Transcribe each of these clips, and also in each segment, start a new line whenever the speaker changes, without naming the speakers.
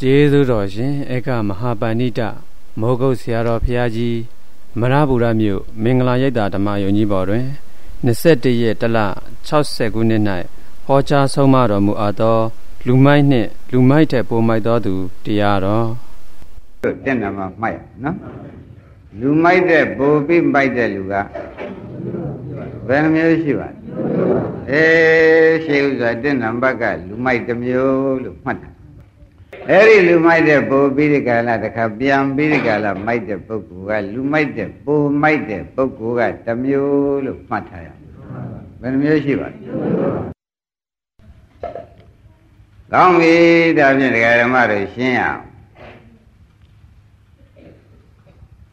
ကျေးဇူးတော်ရှင်ဧကမဟာပဏိတမောဂုတ်ဆရာတော်ဘုရားကြီးမရဗုဒ္ဓမြို့မင်္ဂလာရိပ်သာဓမ္မယုံကြီးပေါ်တွင်21ရက်တလ60ခုနှစ်၌ဟောကြားဆုံးမတော်မူအပ်သော လူမိုက်နှင့်လူမိုက်တဲ့ပုံမိုက်သောသူတရားတော်
တက်နာမှာမှတ်ရနော်လူမိုက်တဲ့ပိုပြီးမိုက်တဲ့လူကဘယ်နှမျိုးရှိပါလဲအေးရှိဥစွာတက်နံပါတ်ကလူမိုက်တစ်မျိုးလို့မှတ်တာ အဲ့ဒီလူမိုက်တဲ့ပိုပြီးဒီကလာတခါပြန်ပြီးဒီကလာမိုက်တဲ့ပုဂ္ဂိုလ်ကလူမိုက်တဲ့ပိုမိုက်တဲ့ပုဂ္ဂိုလ်ကတစ်မျိုးလို့မှတ်ထားရဘယ်နှမျိုးရှိပါလဲကောင်းပြီဒါဖြင့်ဒကာဓမ္မတို့ရှင်းရအောင်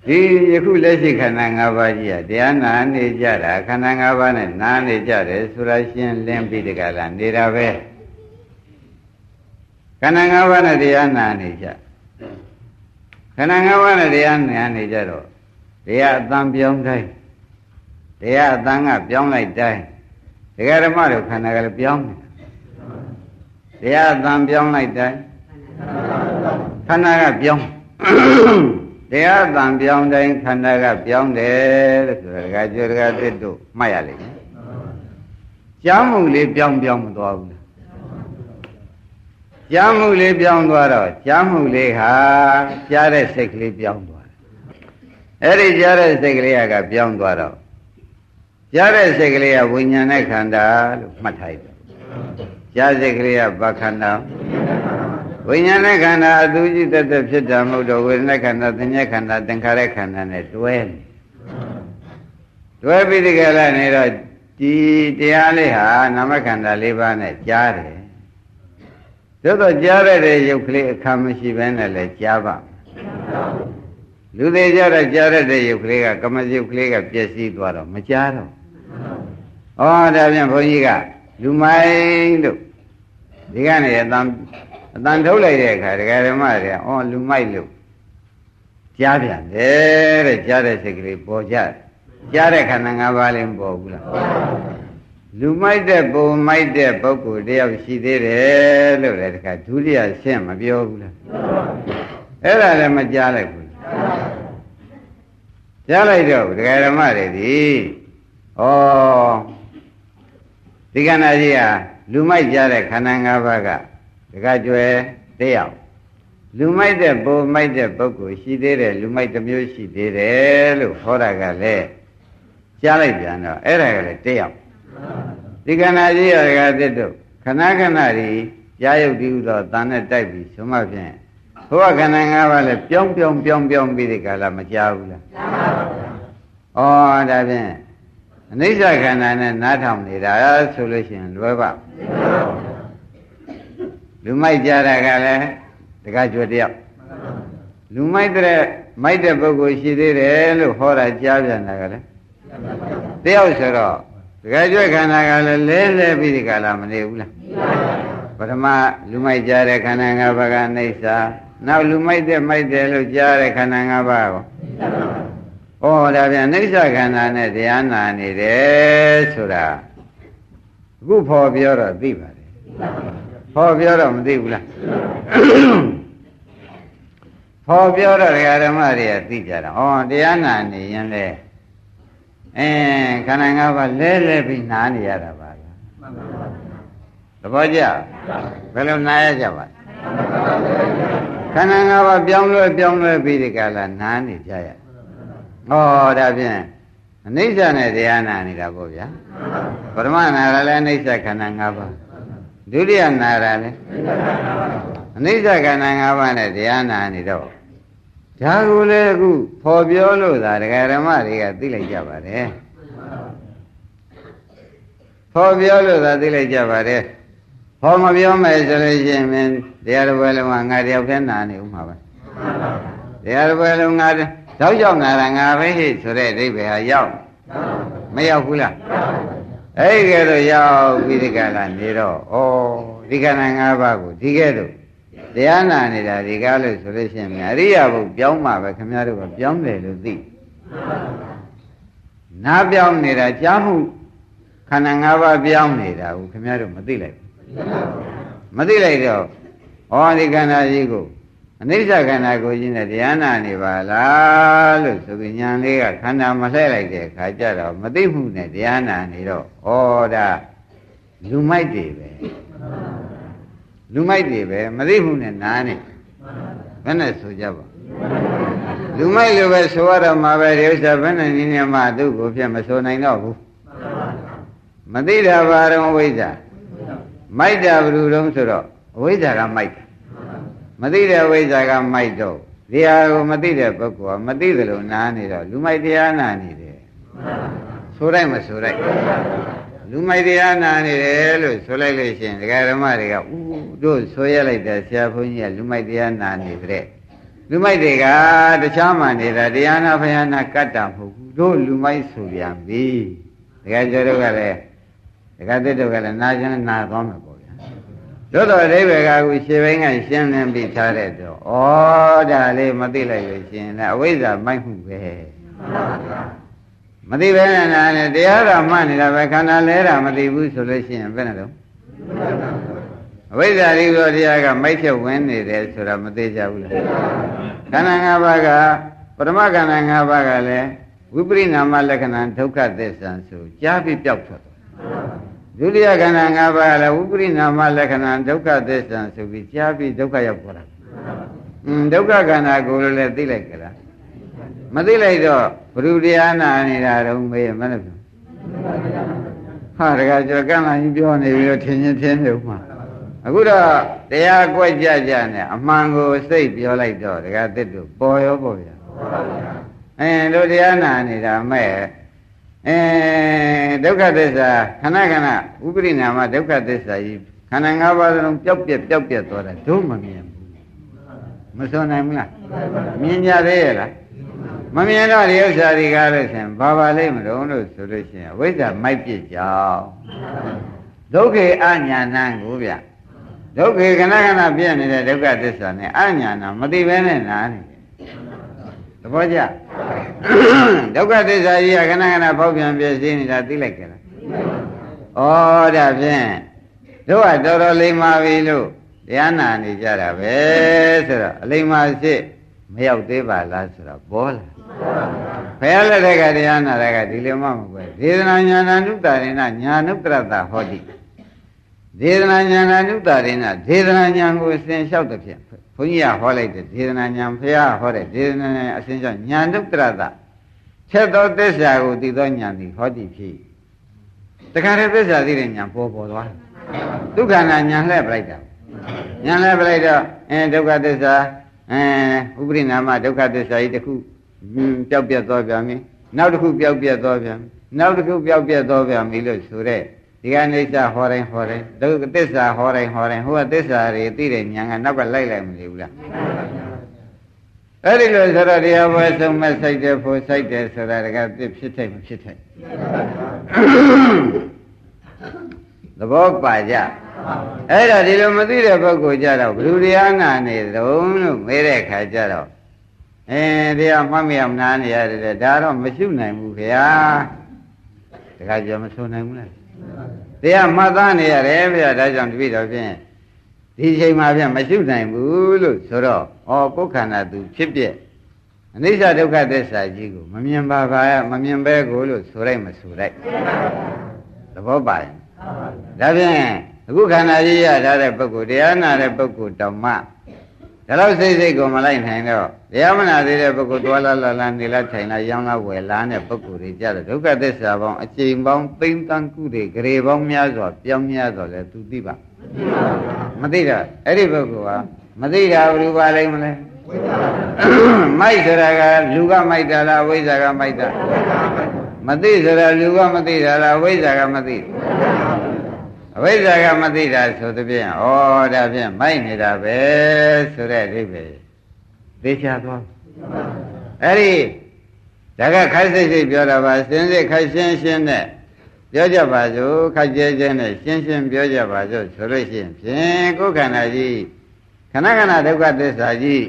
ဒီယခုလက်ရှိခန္ဓာ၅ပါးကြီးကတရားနာနေကြတာခန္ဓာ၅ပါးနဲ့နာနေကြတယ်ဆိုတာရှင်းလင်းပြီးတကလားနေတာပဲ ခန္ဓာ၅ပါးနဲ့တရားနာနေကြခန္ဓာ၅ပါးနဲ့တရားနာနေကြတော့တရားအတန်ပြောင်းတိုင်းတရားအတန်ကပြောင်းလိုက်တိုင်းဒကာဓမ္မတို့ခန္ဓာကလည်းပြောင်းနေတရားအတန်ပြောင်းလိုက်တိုင်းခန္ဓာကပြောင်းတရားတန်ပြောင်းတိုင်းခန္ဓာကပြောင်းတယ်လို့ဆိုတာဒကာကျော်ဒကာသစ်တို့မှတ်ရလိမ့်မယ်။ကြားမှုလေးပြောင်းပြောင်းမသွားဘူးလား။ ကြားမှုလေးပြောင်းသွားတော့ကြားမှုလေးဟာကြားတဲ့စိတ်ကလေးပြောင်းသွားတယ်။အဲ့ဒီကြားတဲ့စိတ်ကလေးကပြောင်းသွားတော့ကြားတဲ့စိတ်ကလေးကဝိညာဉ်နဲ့ခန္ဓာလို့မှတ်ထားရတယ်။ကြားစိတ်ကလေးကဘာခန္ဓာဝိညာဉ်နဲ့ခန္ဓာအတူကြီးတသက်ဖြစ်တာမဟုတ်တော့ဝေဒနာခန္ဓာသင်္ညခန္ဓာသင်္ခါရခန္ဓာနဲ့တွဲနေတွဲပြီးဒီကရနေတော့ဒီတရားလေးဟာနာမခန္ဓာ၄ပါးနဲ့ကြားတယ် သို့တော့ကြားရတဲ့ရုပ်ကလေးအခါမရှိဘဲနဲ့လည်းကြားပါလူသေးကြတော့ကြားရတဲ့ရုပ်ကလေးကကမရုပ်ကလေးကပျက်စီးသွားတော့မကြားတော့ဩဒါပြန်ဘုန်းကြီးကလူမိုင်းတို့ဒီကနေ့အတန်အတန်ထုတ်လိုက်တဲ့အခါဒကာဓမ္မတွေအော်လူမိုက်လို့ကြားပြန်တယ်တဲ့ကြားတဲ့စိတ်ကလေးပေါ်ကြကြားတဲ့ခန္ဓာ၅ပါးလေးမပေါ်ဘူးလား လူမိုက်တဲ့ပုံမိုက်တဲ့ပုဂ္ဂိုလ်တယောက်ရှိသေးတယ်လို့လည်းတခါဒုတိယရှင်းမပြောဘူးလားအဲ့ဒါလည်းမကြားလိုက်ဘူးကြားလိုက်တော့ဒကာဓမ္မတွေဒီဩဒီခန္ဓာကြီးဟာလူမိုက်ကြားတဲ့ခန္ဓာ၅ပါးကတခါကျွယ်တယောက်လူမိုက်တဲ့ပုံမိုက်တဲ့ပုဂ္ဂိုလ်ရှိသေးတယ်လူမိုက်တစ်မျိုးရှိသေးတယ်လို့ဟောတာကလည်းကြားလိုက်ပြန်တော့အဲ့ဒါကလည်းတယောက် ဒီကနာကြီးရကတဲ့တို့ခဏခဏဒီကြားရုပ်ဒီဥသောတန်နဲ့တိုက်ပြီးဆိုမှဖြင့်ဘုရားခန္ဓာ၅ပါးလည်းပြောင်းပြောင်းပြောင်းပြောင်းပြီးဒီကလာမကြားဘူးလားကြားပါဘူးဩဒါဖြင့်အနိစ္စခန္ဓာနဲ့နားထောင်နေတာဆိုလို့ရှိရင်လွယ်ပါမလွယ်ပါဘူးလူမိုက်ကြတာကလည်းတကားကျွတ်တယောက်လူမိုက်တဲ့မိုက်တဲ့ပုဂ္ဂိုလ်ရှိသေးတယ်လို့ဟောတာကြားပြန်တာကလည်းတယောက်ဆိုတော့ တကားကျွတ်ခန္ဓာကလည်းလဲလဲပြီးဒီကလာမနေဘူးလားပထမလူမိုက်ကြတဲ့ခန္ဓာ၅ပါးကအိဋ္ဌာနောက်လူမိုက်တဲ့မိုက်တယ်လို့ကြားတဲ့ခန္ဓာ၅ပါးကိုဩဒါပြန်အိဋ္ဌာခန္ဓာနဲ့တရားနာနေတယ်ဆိုတာအခုဖော်ပြောတော့သိပါတယ်ဟောပြောတော့မသိဘူးလားဟောပြောတော့ဓမ္မတွေကသိကြတာဟောတရားနာနေရင်လေ အဲခန္ဓာ၅ပါးလဲလဲပြီးနားနေရတာပါလားသဘောကျဘယ်လိုနားရကြပါခန္ဓာ၅ပါးပြောင်းလဲပြောင်းလဲပြီးဒီကလာနားနေကြရဟောဒါဖြင့်အနိစ္စနဲ့တရားနာနေတာပေါ့ဗျာပရမနာရလည်းအနိစ္စခန္ဓာ၅ပါးဒုတိယနာရလဲအနိစ္စခန္ဓာ၅ပါးနဲ့တရားနာနေတော့ ဒါကိုလည်းအခုဖော်ပြောလို့သာဒကာဓမ္မတွေကသိလိုက်ကြပါတယ်ဖော်ပြောလို့သာသိလိုက်ကြပါတယ်ဟောမပြောမယ်ဆိုလို့ရှိရင်တရားတော်ဘယ်လုံးကငါတယောက်တည်းနာနေဦးမှာပဲတရားတော်ဘယ်လုံးငါတောက်ရောက်နာတာငါပဲဟိဆိုတဲ့အဓိပ္ပာယ်ဟာရောက်မရောက်ဘူးလားအဲ့ဒီကဲတော့ရောက်ပြီးဒီကလာနေတော့ဩဒီကနာ၅ပါးကိုဒီကဲတော့ တရားနာနေတာဒီကားလို့ဆိုလို့ရှိရင်အရိယာဘုပြောင်းမှာပဲခင်ဗျားတို့ကပြောင်းတယ်လို့သိနားပြောင်းနေတာကြားမှုခန္ဓာ၅ပါးပြောင်းနေတာကိုခင်ဗျားတို့မသိလိုက်ဘူးမသိလိုက်တော့ဩဩဒီခန္ဓာကြီးကိုအနိစ္စခန္ဓာကိုကြီးနဲ့တရားနာနေပါလားလို့ဆိုပြီးညာလေးကခန္ဓာမလှည့်လိုက်တဲ့အခါကျတော့မသိမှုနဲ့တရားနာနေတော့ဩဒါလူမိုက်တွေပဲ လူမိုက်တွေပဲမသိမှုနဲ့နားနေဘယ်နဲ့ဆိုကြပါလူမိုက်လိုပဲဆိုရတော့မှာပဲဒီဥစ္စာဘယ်နဲ့နည်းနည်းမှသူ့ကိုဖြစ်မဆိုနိုင်တော့ဘူးမသိတာဘာတော့ဝိဇ္ဇာမိုက်တာဘယ်လိုတုံးဆိုတော့အဝိဇ္ဇာကမိုက်တာမသိတဲ့ဝိဇ္ဇာကမိုက်တော့ဒီဟာကိုမသိတဲ့ပုဂ္ဂိုလ်ကမသိသလိုနားနေတော့လူမိုက်တရားနာနေတယ်ဆိုလိုက်မဆိုလိုက်လူမိုက်တရားနာနေတယ်လို့ဆိုလိုက်လို့ရှိရင်ဒကာဓမ္မတွေကဥ တို့ဆိုရလိုက်တဲ့ဆရာဘုန်းကြီးကလူမိုက်တရားနာနေတဲ့လူမိုက်တွေကတခြားမှနေတာတရားနာဖယားနာကတ္တမဟုတ်ဘူးတို့လူမိုက်ဆိုပြန်ပြီဒကာကျော်တို့ကလည်းဒကာသစ်တို့ကလည်းနာကျင်နာသွားမှာပေါ့ဗျာတို့တော့အဓိပ္ပာယ်ကအခုရှေ့ဘင်းကရှင်းလင်းပြီးထားတဲ့တော့ဩဒါလေးမသိလိုက်လို့ရှင်လည်းအဝိဇ္ဇာမိုက်မှုပဲမသိပဲနဲ့နာနဲ့တရားတော်မှတ်နေတာပဲခန္ဓာလဲတာမသိဘူးဆိုလို့ရှိရင်ဘယ်နဲ့တော့ အဝိဇ္ဇာရိသောတရားကမိုက်ဖြတ်ဝင်နေတယ်ဆိုတာမသိကြဘူးလားခန္ဓာ၅ပါးကပရမခန္ဓာ၅ပါးကလည်းဝိပရိနာမလက္ခဏာဒုက္ခသစ္စာဆိုကြားပြီးပျောက်ထွက်သွားဒုတိယခန္ဓာ၅ပါးကလည်းဝိပရိနာမလက္ခဏာဒုက္ခသစ္စာဆိုပြီးကြားပြီးဒုက္ခရောက်သွားတာอืมဒုက္ခခန္ဓာကိုလည်းသိလိုက်ကြလားမသိလိုက်တော့ဘုရုတရားနာနေတာတော့မေးမလို့ဟာတကယ်ကြောကန့်လာကြီးပြောနေပြီးတော့ထင်ချင်းထင်နေဥမှာ အခုတော့တရားကွက်ကြကြနဲ့အမှန်ကိုစိတ်ပြောလိုက်တော့တကယ်တစ်တို့ပေါ်ရောပေါ်ဗျာအဲတို့တရားနာနေတာမဲ့အဲဒုက္ခသစ္စာခဏခဏဥပရိနာမဒုက္ခသစ္စာကြီးခန္ဓာ၅ပါးလုံးပျောက်ပြက်ပျောက်ပြက်သွားတာတို့မမြင်ဘူးမစွန်နိုင်ဘူးလားမြင်ကြသေးရဲ့လားမမြင်တော့ဒီဥစ္စာတွေကားလို့ရှင်ဘာပါလိမ့်မလို့လို့ဆိုလို့ရှိရင်အဝိဇ္ဇာမိုက်ပြစ်ကြောင်းဒုက္ခေအညာဏံကိုဗျ ဒုက္ခေခဏခဏပြည့်နေတဲ့ဒုက္ခသစ္စာနဲ့အညာဏမသိဘဲနဲ့နားနေတယ်သဘောကျဒုက္ခသစ္စာကြီးကခဏခဏပေါက်ပြန်ပြည့်စည်နေတာသိလိုက်ကြလားဩဒါဖြင့်တို့ကတော်တော်လိမ္မာပြီလို့တရားနာနေကြတာပဲဆိုတော့အလိမ္မာစစ်မရောက်သေးပါလားဆိုတော့ဘောလားဘုရားလက်ထက်ကတရားနာတဲ့ကဒီလိုမှမကွယ်ဒေသနာညာဏနုတရိဏညာနုတ္တရတဟောတိ ဒေသနာညာဏနုတရိဏဒေသနာညာကိုအစဉ်လျှောက်တဲ့ဖြင့်ဘုန်းကြီးကဟောလိုက်တဲ့ဒေသနာညာဘုရားဟောတဲ့ဒေသနာညာအစဉ်လျှောက်ညာနုတ္တရတချက်သောသစ္စာကိုသိသောညာသည်ဟောတိဖြစ်တခါတည်းသစ္စာသိတဲ့ညာပေါ်ပေါ်သွားဒုက္ခနာညာလှည့်ပလိုက်တာညာလှည့်ပလိုက်တော့အဲဒုက္ခသစ္စာအဲဥပရိနာမဒုက္ခသစ္စာကြီးတစ်ခုပျောက်ပြတ်သွားပြန်ပြီနောက်တစ်ခုပျောက်ပြတ်သွားပြန်နောက်တစ်ခုပျောက်ပြတ်သွားပြန်ပြီလို့ဆိုတဲ့ ဒီကနိစ္စဟောတိုင်းဟောတိုင်းဒုက္ခသစ္စာဟောတိုင်းဟောတိုင်းဟိုကသစ္စာတွေသိတဲ့ဉာဏ်ကနောက်ကလိုက်လိုက်မနေဘူးလားအဲ့ဒီလိုဆိုတော့တရားပွဲဆုံးမဲ့စိုက်တယ်ဖို့စိုက်တယ်ဆိုတာတကဖြစ်ဖြစ်ထိုက်မဖြစ်ထိုက်သဘောပါကြအဲ့တော့ဒီလိုမသိတဲ့ပုဂ္ဂိုလ်ကြတော့ဘယ်သူတရားနာနေတုံးလို့မေးတဲ့ခါကျတော့အဲတရားမှတ်မရမနာနေရတယ်ဒါတော့မရှိနိုင်ဘူးခင်ဗျာတခါကြမဆိုနိုင်ဘူးလား တရားမှတ်သားနေရတယ်ဗျာဒါကြောင့်တပည့်တော်ဖြင့်ဒီချိန်မှာဖြင့်မရှိနိုင်ဘူးလို့ဆိုတော့ဩကိုယ်ခန္ဓာသူဖြစ်ပြအနိစ္စဒုက္ခသစ္စာကြီးကိုမမြင်ပါပါမမြင်ပဲကိုလို့ဆိုလိုက်မဆိုလိုက်သဘောပါရင်ဒါဖြင့်အခုခန္ဓာကြီးရထားတဲ့ပုဂ္ဂိုလ်တရားနာတဲ့ပုဂ္ဂိုလ်တောင်မှ ဒါတော့စိတ်စိတ်ကိုမလိုက်နိုင်တော့တရားမနာသေးတဲ့ပုဂ္ဂိုလ်တွာလာလာလာနေလာထိုင်လာရောင်းလာဝယ်လာတဲ့ပုဂ္ဂိုလ်တွေကြတော့ဒုက္ခသစ္စာပေါင်းအကျိန်ပေါင်းသိမ့်တန်းကုတွေဂရေပေါင်းများစွာပြောင်းများစွာလဲသူသိပါမသိတော့အဲ့ဒီပုဂ္ဂိုလ်ကမသိတာဘယ်လိုပါလိမ့်မလဲမိုက်ဆိုတာကလူကမိုက်တာလားဝိဇ္ဇာကမိုက်တာမသိဆိုတာလူကမသိတာလားဝိဇ္ဇာကမသိ အဝိဇ္ဇာကမသိတာဆိုသဖြင့်ဩဒါဖြင့်မိုက်နေတာပဲဆိုတဲ့အဓိပ္ပာယ်သိချသွားအဲ့ဒီဒါကခိုက်စိတ်စိတ်ပြောတာပါစင်စစ်ခိုက်ရှင်းရှင်းနဲ့ပြောကြပါစို့ခိုက်ကျဲကျဲနဲ့ရှင်းရှင်းပြောကြပါစို့ဆိုလို့ရှိရင်ဖြင့်ကိုယ်ခန္ဓာကြီးခဏခဏဒုက္ခသစ္စာကြီး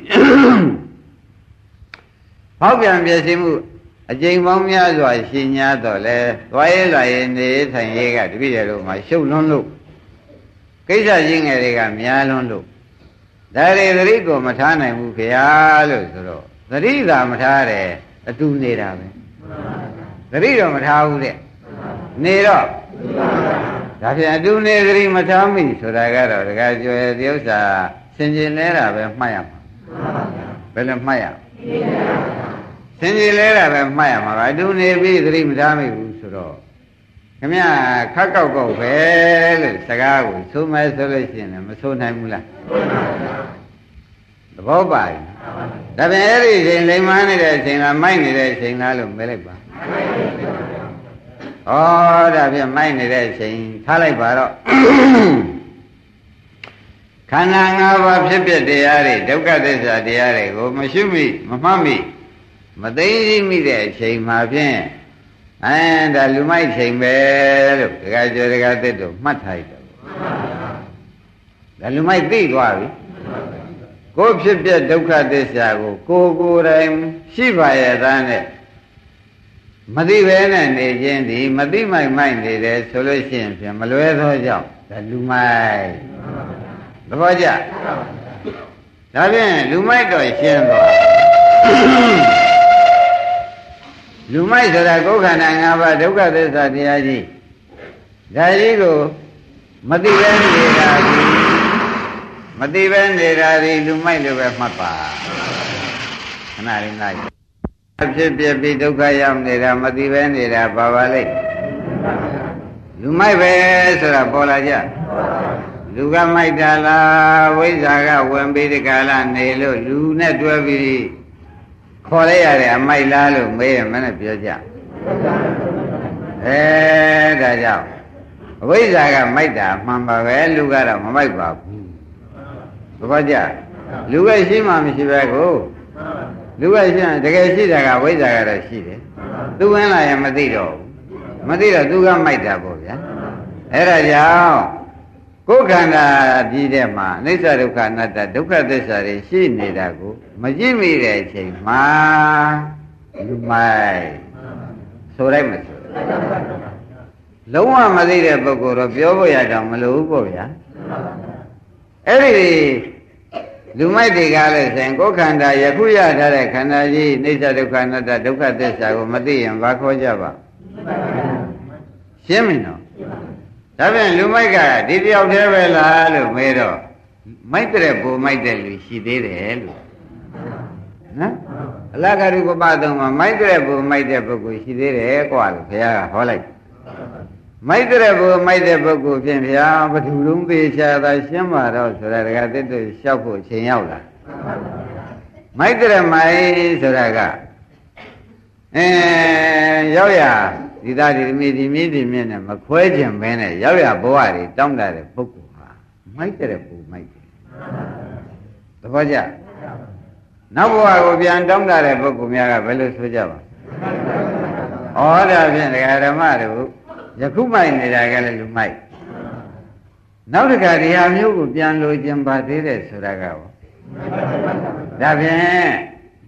ဟောက်ပြန်ပြည့်စုံမှု အကျိန်ပေါင်းများစွာရှင်ညာတော့လဲသွားရဲလာရဲနေထိုင်ရဲကတပည့်တယ်လို့မှရှုပ်လွန်းလို့ကိစ္စချင်းငယ်တွေကများလွန်းလို့ဒါတွေသတိကိုမထားနိုင်ဘူးခင်ဗျာလို့ဆိုတော့သတိသာမထားတယ်အတူနေတာပဲသတိတော့မထားဘူးတဲ့နေတော့ဒါဖြင့်အတူနေသတိမထားမိဆိုတာကတော့တကယ်ကျွယ်ဒီဥစ္စာစင်ကျင်လဲတာပဲမှတ်ရမှာဘယ်လိုမှတ်ရ စင်ကျင်လဲတာပဲမှတ်ရမှာပါအတူနေပြီးသတိမထားမိဘူးဆိုတော့ခမရခက်ကောက်ကောက်ပဲလို့စကားကိုသုံးမဲဆိုလို့ရှိရင်လည်းမဆိုးနိုင်ဘူးလားသဘောပါပြီဒါပြန်အဲ့ဒီချိန်လိမ်မနေတဲ့အချိန်ကမိုက်နေတဲ့အချိန်လားလို့မဲလိုက်ပါဩဒါပြန်မိုက်နေတဲ့အချိန်ထားလိုက်ပါတော့ခန္ဓာ၅ပါးဖြစ်ဖြစ်တရားတွေဒုက္ခသစ္စာတရားတွေကိုမရှိမိမမှတ်မိ မသိသိမိတဲ့အချိန်မှာဖြင့်အဲဒါလူမိုက်ချိန်ပဲလို့ဒကာကျော်ဒကာသစ်တို့မှတ်ထားတယ်ဒါလူမိုက်သိသွားပြီကိုဖြစ်ပြဒုက္ခသစ္စာကို ကိုကိုယ်တိုင်ရှိပါရဲ့သားနဲ့မသိပဲနဲ့နေခြင်းဒီမသိမိုက်မိုက်နေတယ်ဆိုလို့ရှိရင်ဖြင့်မလွဲသောကြောင့်ဒါလူမိုက်သဘောကျဒါဖြင့်လူမိုက်တော့ရှင်းသွား လူမိုက်ဆိုတာကိုယ်ခန္ဓာ၅ပါးဒုက္ခသစ္စာတရားကြီးဒါကြီးကိုမသိပဲနေတာကြီးမသိပဲနေတာဒီလူမိုက်လိုပဲမှတ်ပါခဏလေးလိုက်ဖြစ်ပြပြီးဒုက္ခရောက်နေတာမသိပဲနေတာပါပါလိမ့်လူမိုက်ပဲဆိုတာပေါ်လာကြလူကမိုက်တာလားဝိဇ္ဇာကဝင်ပြီးဒီကလာနေလို့လူနဲ့တွဲပြီး ခေါ်လိုက်ရတဲ့အမိုက်လားလို့မေးရင်မနဲ့ပြောကြအဲဒါကြောင့်အဝိဇ္ဇာကမိုက်တာမှန်ပါပဲလူကတော့မမိုက်ပါဘူးသဘောကျလူကရှိမှမရှိပဲကိုလူကရှိရင်တကယ်ရှိတာကဝိဇ္ဇာကတော့ရှိတယ်သူဝင်လာရင်မသိတော့ဘူးမသိတော့သူကမိုက်တာပေါ့ဗျာအဲ့ဒါကြောင့် ကိုယ်ခန္ဓာကြီးတဲ့မှာအနိစ္စဒုက္ခအနတ္တဒုက္ခသစ္စာတွေရှိနေတာကိုမကြည့်မိတဲ့အချိန်မှာလူမိုက်ဆိုလိုက်မဆိုလုံးဝမသိတဲ့ပုဂ္ဂိုလ်တော့ပြောဖို့ရတော့မလိုဘူးပေါ့ဗျာအဲ့ဒီလူမိုက်တွေကလည်းဆိုရင်ကိုယ်ခန္ဓာယခုရထားတဲ့ခန္ဓာကြီးအိဋ္ဌဒုက္ခအနတ္တဒုက္ခသစ္စာကိုမသိရင်ဘာခေါ်ကြပါရှင်းမင်းတော့ ဒါပြန်လူမိုက်ကဒီတယောက်တည်းပဲလားလို့မေးတော့မိုက်တဲ့ပုံမိုက်တဲ့လူရှိသေးတယ်လို့နော်အလကရုပပသုံးမှာမိုက်တဲ့ပုံမိုက်တဲ့ပုဂ္ဂိုလ်ရှိသေးတယ်ကွာလို့ဘုရားကဟောလိုက်မိုက်တဲ့ပုံမိုက်တဲ့ပုဂ္ဂိုလ်ဖြင့်ဘုရားဘသူလုံးသေးချာသာရှင်းပါတော့ဆိုတာတကသစ်တို့လျှောက်ဖို့အချိန်ရောက်လာမိုက်တဲ့မိုက်ဆိုတာကအဲရောက်ရ ဒီသားဒီမိဒီမိဒီမြင့်နဲ့မခွဲခြင်းပဲနဲ့ရောက်ရဘဝတွေတောင်းတတဲ့ပုဂ္ဂိုလ်ဟာမိုက်တဲ့ပုံမိုက်တယ်သဘောကျနောက်ဘဝကိုပြန်တောင်းတတဲ့ပုဂ္ဂိုလ်များကဘယ်လိုဆိုကြပါဩဒါဖြင့်ဒကာဓမ္မတို့ယခုမိုက်နေတာကလည်းလူမိုက်နောက်တခါဒီဟာမျိုးကိုပြန်လို့ခြင်းပါသေးတယ်ဆိုတာကရောဒါဖြင့်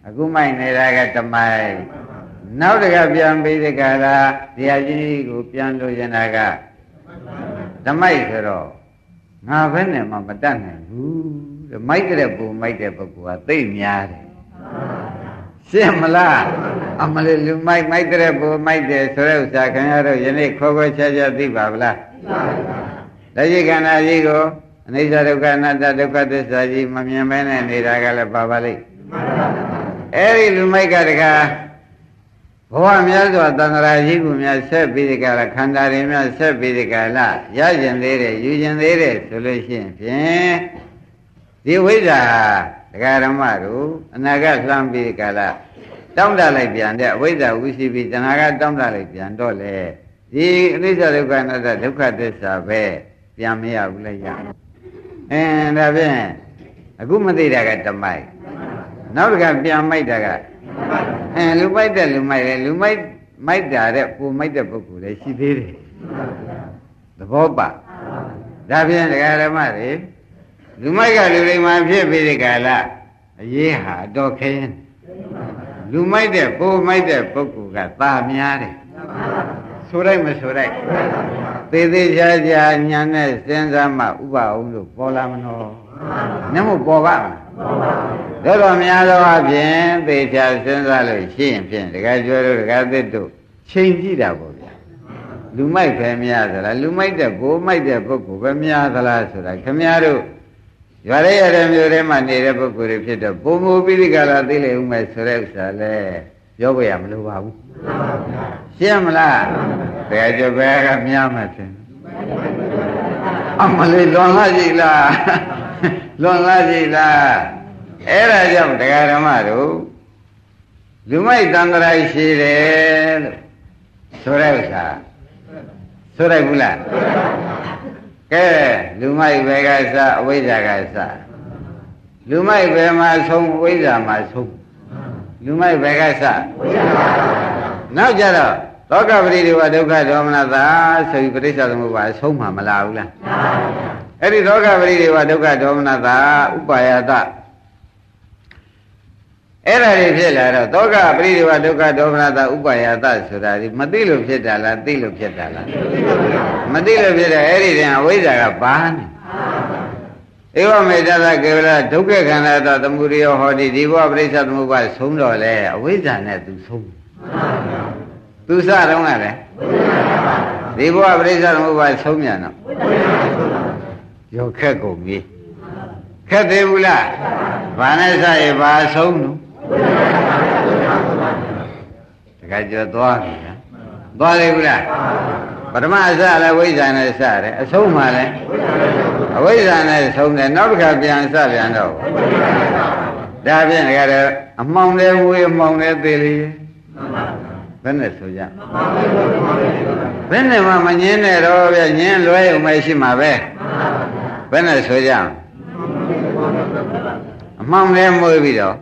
အခုမိုက်နေတာကတမိုက် နောက်တကပြန်ပြီးဒီကရာတရားကြီးကိုပြန်လို့ရတာကဓမိုက်ဆိုတော့ငါဘယ်နဲ့မှမတတ်နိုင်ဘူးမိုက်တဲ့ပုံမိုက်တဲ့ပုဂ္ဂိုလ်ကသိများတယ်ရှင်းမလားအမလေးလူမိုက်မိုက်တဲ့ပုံမိုက်တယ်ဆိုတဲ့ဥစ္စာခင်ဗျားတို့ယနေ့ခေါ်ခေါ်ချာချာသိပါဗလားသိပါပါလက်ရှိခန္ဓာကြီးကိုအနိစ္စဒုက္ခအနတ္တဒုက္ခသစ္စာကြီးမမြင်မဲနဲ့နေတာကလည်းပါပါလိမ့်အဲ့ဒီလူမိုက်ကတခါ ဘဝများစွာတန်ត្រာကြီးကူများဆက်ပြီးဒီကရခန္ဓာတွေများဆက်ပြီးဒီကလာရကျင်သေးတယ်ယူကျင်သေးတယ်ဆိုလို့ရှိရင်ဖြင့်ဒီဝိဇ္ဇာဒကာရမတို့အနာဂတ်လှမ်းပြီးဒီကလာတောင်းတလိုက်ပြန်တဲ့အဝိဇ္ဇာဝိရှိပြီးတဏှာကတောင်းတလိုက်ပြန်တော့လေဒီအနိစ္စဒုက္ခအနတ္တဒုက္ခသစ္စာပဲပြန်မရဘူးလေရအင်းဒါဖြင့်အခုမသိတာကတမိုက်နောက်တစ်ခါပြန်မိုက်တာက အဲလူမိုက်တဲ့လူမိုက်တယ်လူမိုက်မိုက်တာတဲ့ပူမိုက်တဲ့ပုဂ္ဂိုလ်လည်းရှိသေးတယ်သဘောပါဒါဖြင့်ဒကာရမတွေလူမိုက်ကလူတွေမှာဖြစ်ပြီးဒီကလာအရေးဟာတော့ခင်းလူမိုက်တဲ့ပူမိုက်တဲ့ပုဂ္ဂိုလ်ကသာများတယ်ဆိုလိုက်မဆိုလိုက်သေးသေးချာချာညာနဲ့စဉ်းစားမှဥပအောင်လို့ပေါ်လာမလို့ နမို့ပေါ်ပါမလားတော်တော်များသောအပြင်သေချာစဉ်းစားလို့ရှိရင်ဖြင့်တကယ်ပြောလို့တကယ်သစ်တို့ချိန်ကြည့်တာပေါ့ဗျာလူမိုက်ပဲများသလားလူမိုက်တဲ့ကိုမိုက်တဲ့ပုဂ္ဂိုလ်ပဲများသလားဆိုတာခင်ဗျားတို့ရွာရဲရတဲ့မျိုးထဲမှာနေတဲ့ပုဂ္ဂိုလ်တွေဖြစ်တော့ပုံမူပိဋကလာသိလေဦးမယ်ဆိုတဲ့ဥစ္စာလဲပြောပြရမလိုပါဘူးရှင်းမလားဘယ်ကြဘယ်ကများမှထင်အမလေးလွန်လာကြည်လား လွန်လာကြည်လားအဲ့ဒါကြောင့်တရားဓမ္မတို့လူမိုက်တန်တရာရှိတယ်လို့ဆိုတဲ့ဥစ္စာဆိုရိုက်ဘူးလားကဲလူမိုက်ဘယ်ကစအဝိဇ္ဇာကစလူမိုက်ဘယ်မှာဆုံးအဝိဇ္ဇာမှာဆုံးလူမိုက်ဘယ်ကစနောက်ကြတော့သောကပရိဒီဝဒုက္ခဒေါမနတာဆိုပြီးပရိစ္ဆသမုပ္ပါဆုံးမှာမလားဘူးလား အဲ့ဒီသောကပရိဒီဝဒုက္ခဒေါမနတာဥပါယတအဲ့ဒါတွေဖြစ်လာတော့သောကပရိဒီဝဒုက္ခဒေါမနတာဥပါယတဆိုတာဒီမသိလို့ဖြစ်တာလားသိလို့ဖြစ်တာလားမသိလို့ဖြစ်တယ်အဲ့ဒီတည်းအဝိဇ္ဇာကဘာနေဧဝမေတ္တကေဝလဒုက္ခခန္ဓာတသမုဒယောဟောတိဒီဘဝပရိစ္ဆသမုပ္ပါဆုံးတော့လေအဝိဇ္ဇာနဲ့သူဆုံးသူစတော့ကလည်းဒီဘဝပရိစ္ဆသမုပ္ပါဆုံးမြန်တော့ ရောခက်ကုန်ပြီခက်သေးဘူးလားဘာနဲ့စရဘာဆုံးလို့တခါကျော်သွားပြီလားသွားလေဘူးလားပထမအစလည်းဝိဇ္ဇာနဲ့စတယ်အဆုံးမှလည်းအဝိဇ္ဇာနဲ့ဆုံးတယ်နောက်တစ်ခါပြန်စပြန်တော့ဒါဖြင့်တကယ်တော့အမှောင်လေးဝေးအမှောင်လေးသေးလေဘယ်နဲ့ဆိုကြဘယ်နဲ့မှမငင်းနဲ့တော့ဗျငင်းလွဲုံမရှိမှာပဲ ဘယ်နဲ့ဆိုကြအမှောင်လေးမွေးပြီးတော့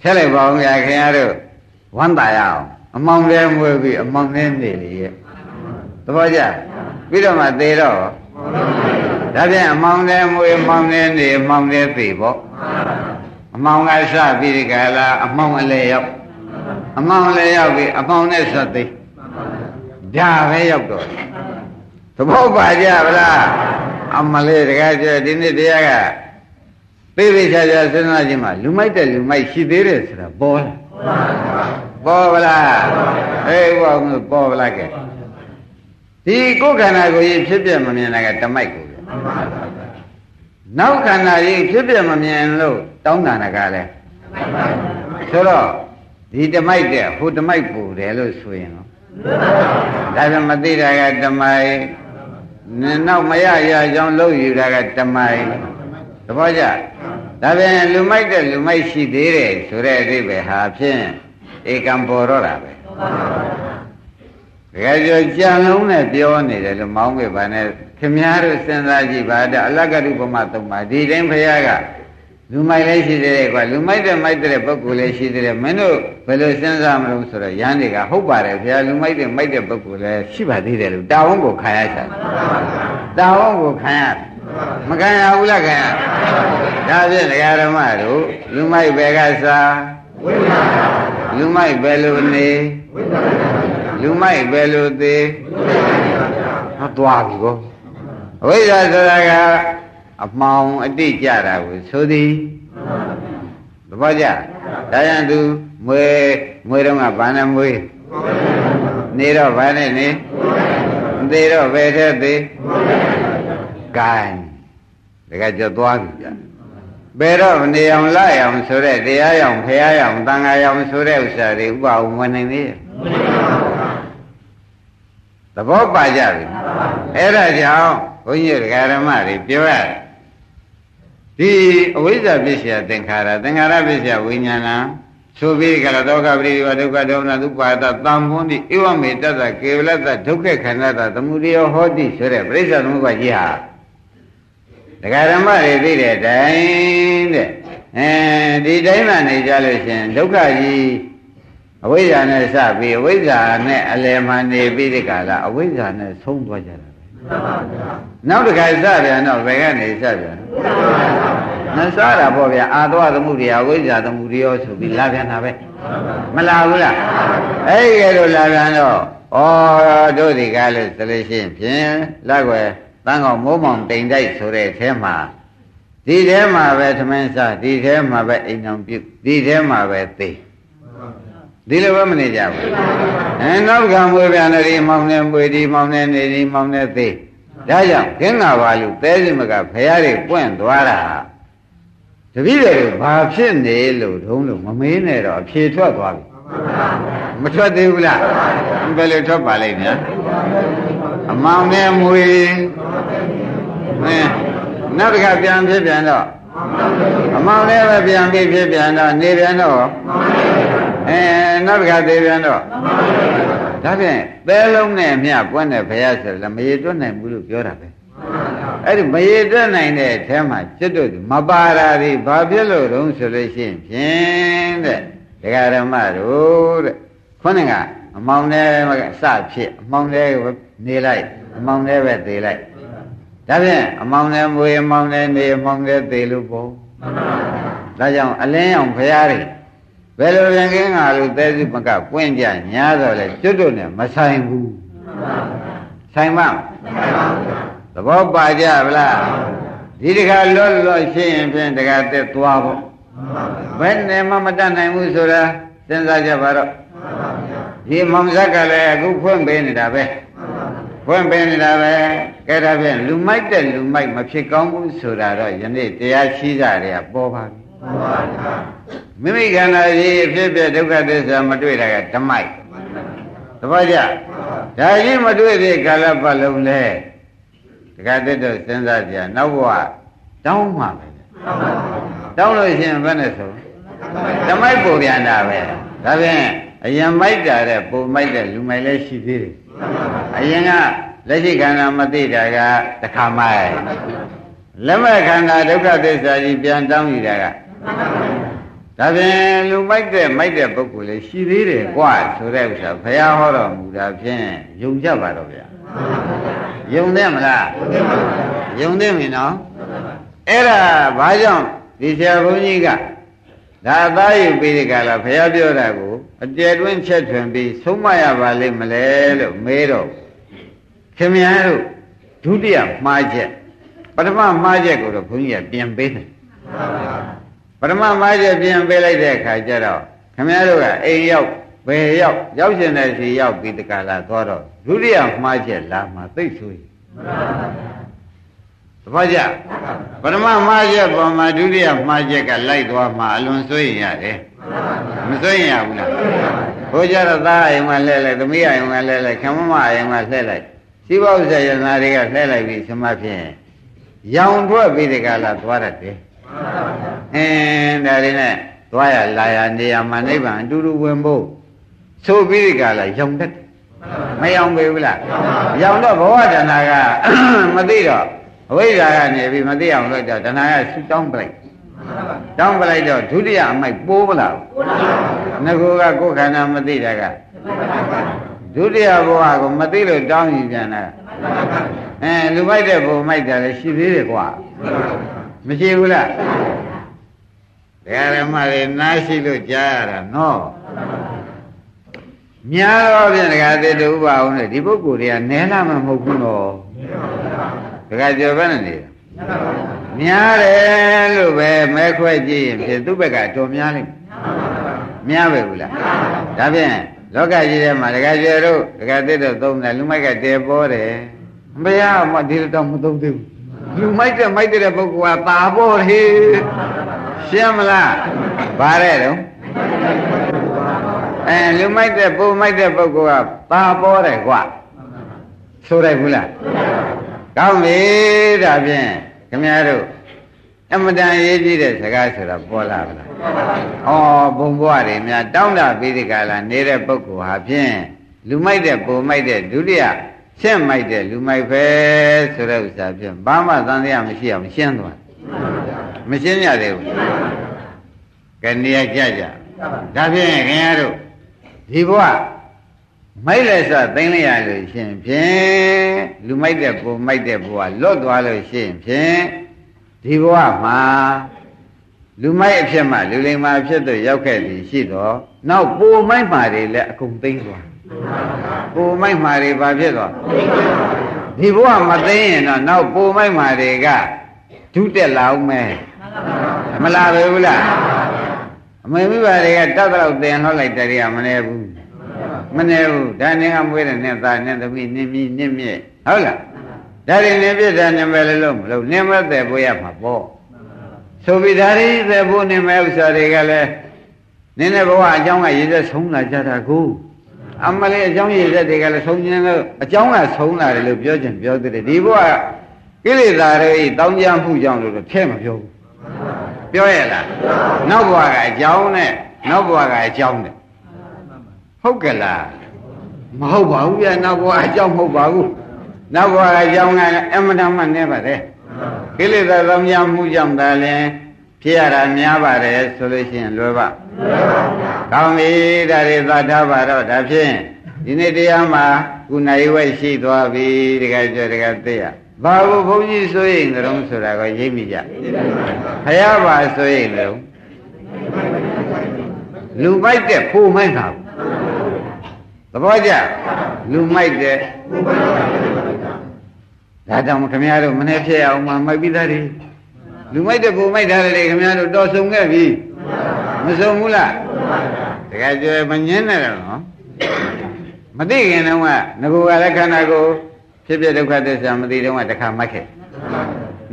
ထည့်လိုက်ပါဦးခင်ဗျာခင်ဗျားတို့ဝမ်းသာရအောင်အမောင်လေးမွေးပြီးအမောင်လေးနေလေရဲ့သဘောကျပြီးတော့မှသေတော့ဒါပြန်အမောင်လေးမွေးအမောင်လေးနေအမောင်လေးသေပေါ့အမောင်ကစပြီးဒီကလာအမောင်အလဲရောက်အမောင်လဲရောက်ပြီးအမောင်နဲ့ဆက်သိဒါပဲရောက်တော့ သဘောပါကြဗလားအမလေးတကယ်ကျဒီနေ့တရားကသိသိချာချာစဉ်းစားခြင်းမှာလူမိုက်တဲ့လူမိုက်ရှိသေးတယ်ဆိုတာပေါ်လာပေါ်ဗလားအေးဘောင်းပေါ်ဗလားကဲဒီကိုယ်ခန္ဓာကိုယ်ကြီးဖြစ်ပြမမြင်တာကတမိုက်ကိုနောက်ခန္ဓာကြီးဖြစ်ပြမမြင်လို့တောင်းတာကလည်းဆိုတော့ဒီတမိုက်တဲ့ဟိုတမိုက်ပူတယ်လို့ဆိုရင်တော့ဒါပြန်မသိတာကတမိုက် နောက်မရရကြောင်းလို့ယူတာကတမိုက်သဘောကျဒါပြန်လူမိုက်တဲ့လူမိုက်ရှိသေးတယ်ဆိုတဲ့အဓိပ္ပာယ်ဟာဖြင့်ဧကံပေါ်တော့တာပဲတကယ်ကြောကြံလုံးနဲ့ပြောနေတယ်လို့မောင်းခဲ့ပါနဲ့ခင်များတို့စဉ်းစားကြည့်ပါတဲ့အလကတုပမသုံးပါဒီတိုင်းဖရာက လူမိုက်လည်းရှိသေးတယ်ကွာလူမိုက်တဲ့မိုက်တဲ့ပုဂ္ဂိုလ်လည်းရှိသေးတယ်မင်းတို့ဘယ်လိုစဉ်းစားမလို့ဆိုတော့ရန်တွေကဟုတ်ပါတယ်ဖရာလူမိုက်တဲ့မိုက်တဲ့ပုဂ္ဂိုလ်လည်းရှိပါသေးတယ်လို့တာဝန်ကိုခံရချင်တာဝန်ကိုခံရမခံရဘူးလားခံရဒါဖြင့်ဒကာဓမ္မတို့လူမိုက်ဘယ်ကစားဝိညာဉ်လူမိုက်ပဲလို့နေလူမိုက်ပဲလို့သေးဟောသွားပြီကောအဝိဇ္ဇာဆိုတာက အမှောင်အတိကြတာကိုဆိုသည်သဘောကျဒါကြောင့်သူမွေမွေတော့ကဘာနဲ့မွေနေတော့ဘာနဲ့နေသေးတော့ဘယ်ထဲသေးဂိုင်းတကယ်ကြသွားပြီဗျာဘယ်တော့နေအောင်လိုက်အောင်ဆိုတဲ့တရားရောင်ဖရာရောင်တန်ခါရောင်ဆိုတဲ့ဥစ္စာတွေဥပအောင်ဝင်နိုင်သေးရဲ့သဘောပါကြပြီအဲ့ဒါကြောင့်ဘုန်းကြီးဓမ္မတွေပြောရတယ် ဒီအဝိဇ္ဇာပစ္စယသင်္ခါရသင်္ခါရပစ္စယဝိညာဏဆိုပြီးကြတော့ဒုက္ခပရိဒီဝဒုက္ခဒေါမနသုပါဒတံဘုန်းတိဧဝမေတ္တကေဝလတ္တဒုက္ခခန္ဓာတသမုဒယောဟောတိဆိုတဲ့ပြိဿသမုပ္ပါကြီးဟာဒကာဓမ္မတွေသိတဲ့တိုင်တဲ့အဲဒီတိုင်းမှနေကြလို့ရှင်ဒုက္ခကြီးအဝိဇ္ဇာနဲ့စပြီးအဝိဇ္ဇာနဲ့အလယ်မှာနေပြီးဒီကလာအဝိဇ္ဇာနဲ့ဆုံးသွားကြတာပဲ နောက်တစ်ခါစပြန်တော့ဘယ်ကနေစပြန်မစားတာပေါ့ဗျာအာသွားသမှုတွေအဝိဇ္ဇာသမှုတွေရောဆိုပြီးလာပြန်တာပဲမလာဘူးလားအဲ့ဒီကဲလို့လာပြန်တော့တို့ဒီကားလို့ဆိုလို့ရှိရင်ဖြင့်လက်ွယ်တန်းကောင်မိုးမောင်တိမ်တိုက်ဆိုတဲ့အထဲမှာဒီထဲမှာပဲသမင်းစားဒီထဲမှာပဲအိမ်အောင်ပြုဒီထဲမှာပဲသိ ဒီလိုပဲမနေကြဘူးအဲနောက်ကမွေပြန်တယ်ဒီမောင်နဲ့မွေဒီမောင်နဲ့နေဒီမောင်နဲ့သိဒါကြောင့်ခင်းနာပါလူသဲစီမကဖရာတွေပွင့်သွားတာတပည့်တွေဘာဖြစ်နေလို့ထုံးလို့မမေးနဲ့တော့အဖြေထွက်သွားပြီမထွက်သေးဘူးလားဘယ်လိုထွက်ပါလိမ့်များအမောင်နဲ့မွေအဲနောက်တစ်ခါပြန်ဖြစ်ပြန်တော့အမောင်နဲ့ပဲပြန်ပြီးဖြစ်ပြန်တော့နေပြန်တော့ အဲနောက်တစ်ခါသေးပြန်တော့ဒါဖြင့်သဲလုံးနဲ့မြပွင့်တဲ့ဘုရားဆိုလည်းမရေတွက်နိုင်ဘူးလို့ပြောတာပဲအဲ့ဒီမရေတွက်နိုင်တဲ့အထဲမှာကျွတ်တို့မပါတာဒီဘာဖြစ်လို့တုံးဆိုလို့ရှိရင်ဖြင့်တဲ့ဒကာဓမ္မတို့တဲ့ခုနကအမောင်နဲ့စဖြစ်အမောင်နဲ့နေလိုက်အမောင်နဲ့ပဲသေးလိုက်ဒါဖြင့်အမောင်နဲ့မွေအမောင်နဲ့နေအမောင်နဲ့သေးလို့ပေါ့ဒါကြောင့်အလင်းအောင်ဖရားတွေ ဘယ်လိုပြန်ကင်းငါလို့သဲစုမကပွင့်ကြညာတော့လေကျွတ်တို့နဲ့မဆိုင်ဘူးဆိုင်ပါသဘောပါကြဗလားဒီတခါလွတ်လွတ်ရှင်းရင်ဖြင့်တခါတက်သွားဖို့ဘယ်နဲ့မှမတတ်နိုင်ဘူးဆိုတာစဉ်းစားကြပါတော့ဒီမောင်ဇက်ကလည်းအခုဖွင့်ပေးနေတာပဲဖွင့်ပေးနေတာပဲကဲဒါဖြင့်လူမိုက်တဲ့လူမိုက်မဖြစ်ကောင်းဘူးဆိုတာတော့ယနေ့တရားရှိကြတယ်ပေါ်ပါပြီ မိမိခန္ဓာကြီးအဖြစ်ဖြစ်ဒုက္ခသစ္စာမတွေ့တာကဓမ္မိုက်သဘောကျဒါကြီးမတွေ့သေးကာလပတ်လုံးလဲတခါတည်းတော့စဉ်းစားကြနောက်ဘဝတောင်းမှာပဲတောင်းလို့ရှိရင်ဘယ်နဲ့ဆိုဓမ္မိုက်ပုံပြန်တာပဲဒါဖြင့်အရင်မိုက်တာတဲ့ပုံမိုက်တဲ့လူမိုက်လည်းရှိသေးတယ်အရင်ကလက်ရှိခန္ဓာမသိတာကတခါမိုက်လက်မဲ့ခန္ဓာဒုက္ခသစ္စာကြီးပြန်တောင်းယူတာက ဒါဖြင့်လူမိုက်တဲ့မိုက်တဲ့ပုဂ္ဂိုလ်လေးရှိသေးတယ်กว่าဆိုတဲ့ဥစ္စာဘုရားဟောတော်မူတာဖြင့်ယုံကြပါတော့ဗျာယုံတယ်မလားယုံတယ်မင်းနော်အဲ့ဒါဘာကြောင့်ဒီဆရာဘုန်းကြီးကဒါအသားယူပြီးဒီကလာဘုရားပြောတာကိုအကျယ်တွင်းချက်ထွင်ပြီးဆုံးမရပါလိမ့်မလဲလို့မေးတော့ခင်ဗျားတို့ဒုတိယမှားချက်ပထမမှားချက်ကိုတော့ဘုန်းကြီးကပြန်ပေးတယ် ပထမမှားချက်ပြန်ပေးလိုက်တဲ့အခါကျတော့ခင်ဗျားတို့ကအိမ်ရောက်ဘယ်ရောက်ရောက်ရှင်တဲ့စီရောက်ပြီးတကလာသွားတော့ဒုတိယမှားချက်လာမှသိဆိုရင်သဘောကျပထမမှားချက်ပေါ်မှာဒုတိယမှားချက်ကလိုက်သွားမှအလွန်စိုးရင်ရတယ်မစိုးရင်ရဘူးလားဘိုးကြတော့သားအိမ်မှာလှဲ့လိုက်သမီးအိမ်မှာလှဲ့လိုက်ခမမအိမ်မှာလှဲ့လိုက်စီးပွားဥစ္စာရနာတွေကလှဲ့လိုက်ပြီးဆမဖြင့်ရောင်ထွက်ပြီးဒီကလာသွားတတ်တယ် အင်းဒါတွေနဲ့သွားရလာရနေရမှာနိဗ္ဗာန်အတူတူဝင်ဖို့ဆိုပြီးဒီကလာရောင်တတ်မရောင်ပေဘူးလားရောင်တော့ဘဝတဏ္ဍာကမသိတော့အဝိဇ္ဇာကနေပြီးမသိအောင်လုပ်တော့တဏှာကဆူတောင်းပလိုက်တောင်းပလိုက်တော့ဒုတိယအမိုက်ပိုးမလားငကိုကကိုယ်ခန္ဓာမသိတာကဒုတိယဘဝကိုမသိလို့တောင်းယူပြန်တာအဲလူမိုက်တဲ့ဘုံမိုက်တယ်လည်းရှိသေးတယ်ကွာ မရှိဘူးလားတရားဓမ္မတွေနားရှိလို့ကြားရတာနော်များတော့ပြန်တခါတည်းတူပါအောင်လေဒီပုဂ္ဂိုလ်တွေကနဲလာမှမဟုတ်ဘူးနော်တခါကြော်ပဲနေတယ်များတယ်လို့ပဲမဲခွဲကြည့်ရင်ဖြင့်သူ့ဘက်ကတော်များလိမ့်များပဲဘူးလားဒါဖြင့်လောကကြီးထဲမှာတခါကျော်တို့တခါတစ်တော့သုံးတယ်လူမိုက်ကတဲပေါ်တယ်ဘုရားမဒီတော့မသုံးသေးဘူး လူမိုက်တဲ့မိုက်တဲ့ပုဂ္ဂိုလ်ကตาပေါ်ဟေးရှင်းမလားဗါတဲ့တော့အဲလူမိုက်တဲ့ပုံမိုက်တဲ့ပုဂ္ဂိုလ်ကตาပေါ်တယ်ကွာဆိုရိုက်ဘူးလားကောင်းပြီဒါဖြင့်ခင်ဗျားတို့အမတန်ရေးကြည့်တဲ့စကားဆိုတာပေါ်လာပါလားဩဘုံဘွားတွေများတောင်းတာပြီးဒီကလာနေတဲ့ပုဂ္ဂိုလ်ဟာဖြင့်လူမိုက်တဲ့ပုံမိုက်တဲ့ဒုတိယ ရှင်းမိုက်တဲ့လူမိုက်ပဲဆိုတဲ့ဥစ္စာဖြင့်ဘာမှသံသယမရှိအောင်ရှင်းသွားမရှင်းရသေးဘူးကနေရကြကြဒါဖြင့်ခင်ဗျားတို့ဒီဘဝမိုက်လက်စသိမ့်လိုက်ရလို့ရှင်ဖြင့်လူမိုက်တဲ့ပုံမိုက်တဲ့ဘဝလွတ်သွားလို့ရှင်ဖြင့်ဒီဘဝမှာလူမိုက်အဖြစ်မှလူလိမ္မာအဖြစ်သို့ရောက်ခဲ့သည်ရှိတော့နောက်ပုံမိုက်မှာတွေလည်းအကုန်သိမ့်သွား ပူမိုက်မှာတွေဘာဖြစ်သွားဒီဘဝမသိရင်တော့နောက်ပူမိုက်မှာတွေကဒုတက်လာအောင်မဲမလာပဲဘူးလားအမေမိဘတွေကတတ်တော့သင်လှောက်လိုက်တယ်ကမနေဘူးမနေဘူးဒါနဲ့ကမွေးတဲ့နဲ့သားနဲ့သမီးနင်းမီနင်းမြဲဟုတ်လားဒါတွေနဲ့ပြစ်တာနဲ့ပဲလို့မလို့နင်းမဲ့တဲ့ဘွေရမှာပေါ့ဆိုပြီးဒါတွေတဲ့ဘုန်းနေမဲ့ဥစ္စာတွေကလည်းနင်းတဲ့ဘဝအကြောင်းကရည်သက်ဆုံးလာကြတာကို အမလေးအကြောင်းရည်သက်တွေကလည်းဆုံးခြင်းလို့အကြောင်းကဆုံးလာတယ်လို့ပြောခြင်းပြောသေးတယ်ဒီဘဝကိလေသာတွေတောင်းကြမှုကြောင့်လို့ထဲမပြောဘူးပြောရလားနောက်ဘဝကအကြောင်းနဲ့နောက်ဘဝကအကြောင်းနဲ့ဟုတ်ကလားမဟုတ်ပါဘူးဗျာနောက်ဘဝအကြောင်းမဟုတ်ပါဘူးနောက်ဘဝအကြောင်းကအမှန်တမ်းနဲ့ပါတယ်ကိလေသာတောင်းကြမှုကြောင့်ဒါလည်းဖြစ်ရတာများပါတယ်ဆိုလို့ရှိရင်လွယ်ပါ ကောင်းပြီဒါတွေသတ်ထားပါတော့ဒါဖြင့်ဒီနေ့တရားမှာကုဏယဝဲရှိသွားပြီတကယ်ကြတကယ်သိရဘာလို့ဘုန်းကြီးဆိုရင်ကြုံဆိုတာကိုရိပ်မိကြခရပါဆိုရင်ကြုံလူမိုက်တဲ့ဖိုးမိုက်တာသဘောကျလူမိုက်တဲ့ဒါကြောင့်ခင်ဗျားတို့မနေ့ဖြစ်အောင်မှမိုက်ပြီးသားတွေလူမိုက်တဲ့ပုံမိုက်ထားတယ်ခင်ဗျားတို့တော်ဆုံခဲ့ပြီ မဆုံဘူးလားတကယ်ကြွယ်မငင်းနဲ့တော့နော်မသိခင်တုန်းကငကိုကလည်းခန္ဓာကိုဖြစ်ဖြစ်ဒုက္ခသစ္စာမသိတုန်းကတခါမှတ်ခဲ့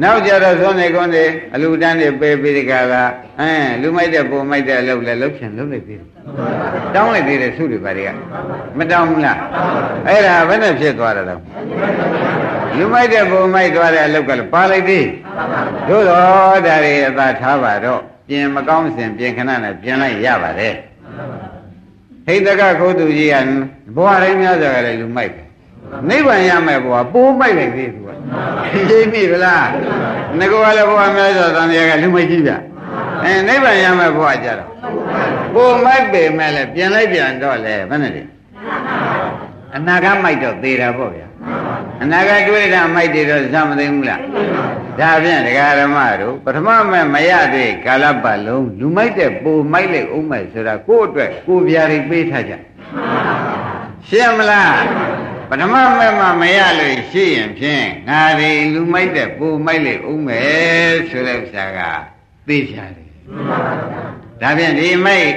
နောက်ကြတော့သွန်းနေကွန်းနေအလူတန်းနေပေးပြီးဒီကလာအဲလူမိုက်တဲ့ပုံမိုက်တဲ့အလုပ်လည်းလုပ်ချင်လုပ်လိုက်သေးတယ်တောင်းလိုက်သေးတယ်သူ့တွေပါတွေကမတောင်းဘူးလားအဲ့ဒါဘယ်နဲ့ဖြစ်သွားတယ်တော့လူမိုက်တဲ့ပုံမိုက်သွားတဲ့အလုပ်ကလည်းပါလိုက်သေးတို့တော့ဒါတွေအသာထားပါတော့ ပြင်မကောင်းစဉ်ပြင်ခဏနဲ့ပြင်လိုက်ရပါတယ်ဟိတကခိုးသူကြီးကဘဝတိုင်းများစွာကလည်းလူမိုက်တယ်နိဗ္ဗာန်ရမယ်ဘဝပိုးမိုက်လိုက်သေးသူကသိပြီဗလားငကောကလည်းဘဝများစွာသံဃာကလူမိုက်ကြီးဗျအဲနိဗ္ဗာန်ရမယ်ဘဝကြတော့ပိုးမိုက်ပေမဲ့လည်းပြင်လိုက်ပြန်တော့လေဘယ်နဲ့လဲအနာဂတ်မိုက်တော့သေးတာပေါ့ဗျာ အနာဂတ်တွေးတာမိုက်တယ်တော့သမသိဘူးလားဒါဖြင့်ဒကာရမတို့ပထမမဲ့မရသေးကာလပတ်လုံးလူမိုက်တဲ့ပိုမိုက်လိုက်အောင်မဲ့ဆိုတာကိုယ့်အတွက်ကိုယ်ပြားရိပ်ပေးထားကြရှင်းမလားပထမမဲ့မှမရလို့ရှိရင်ဖြင့်ငါတွေလူမိုက်တဲ့ပိုမိုက်လိုက်အောင်မဲ့ဆိုတဲ့ဥစ္စာကသိချတယ်ဒါဖြင့်ဒီမိုက်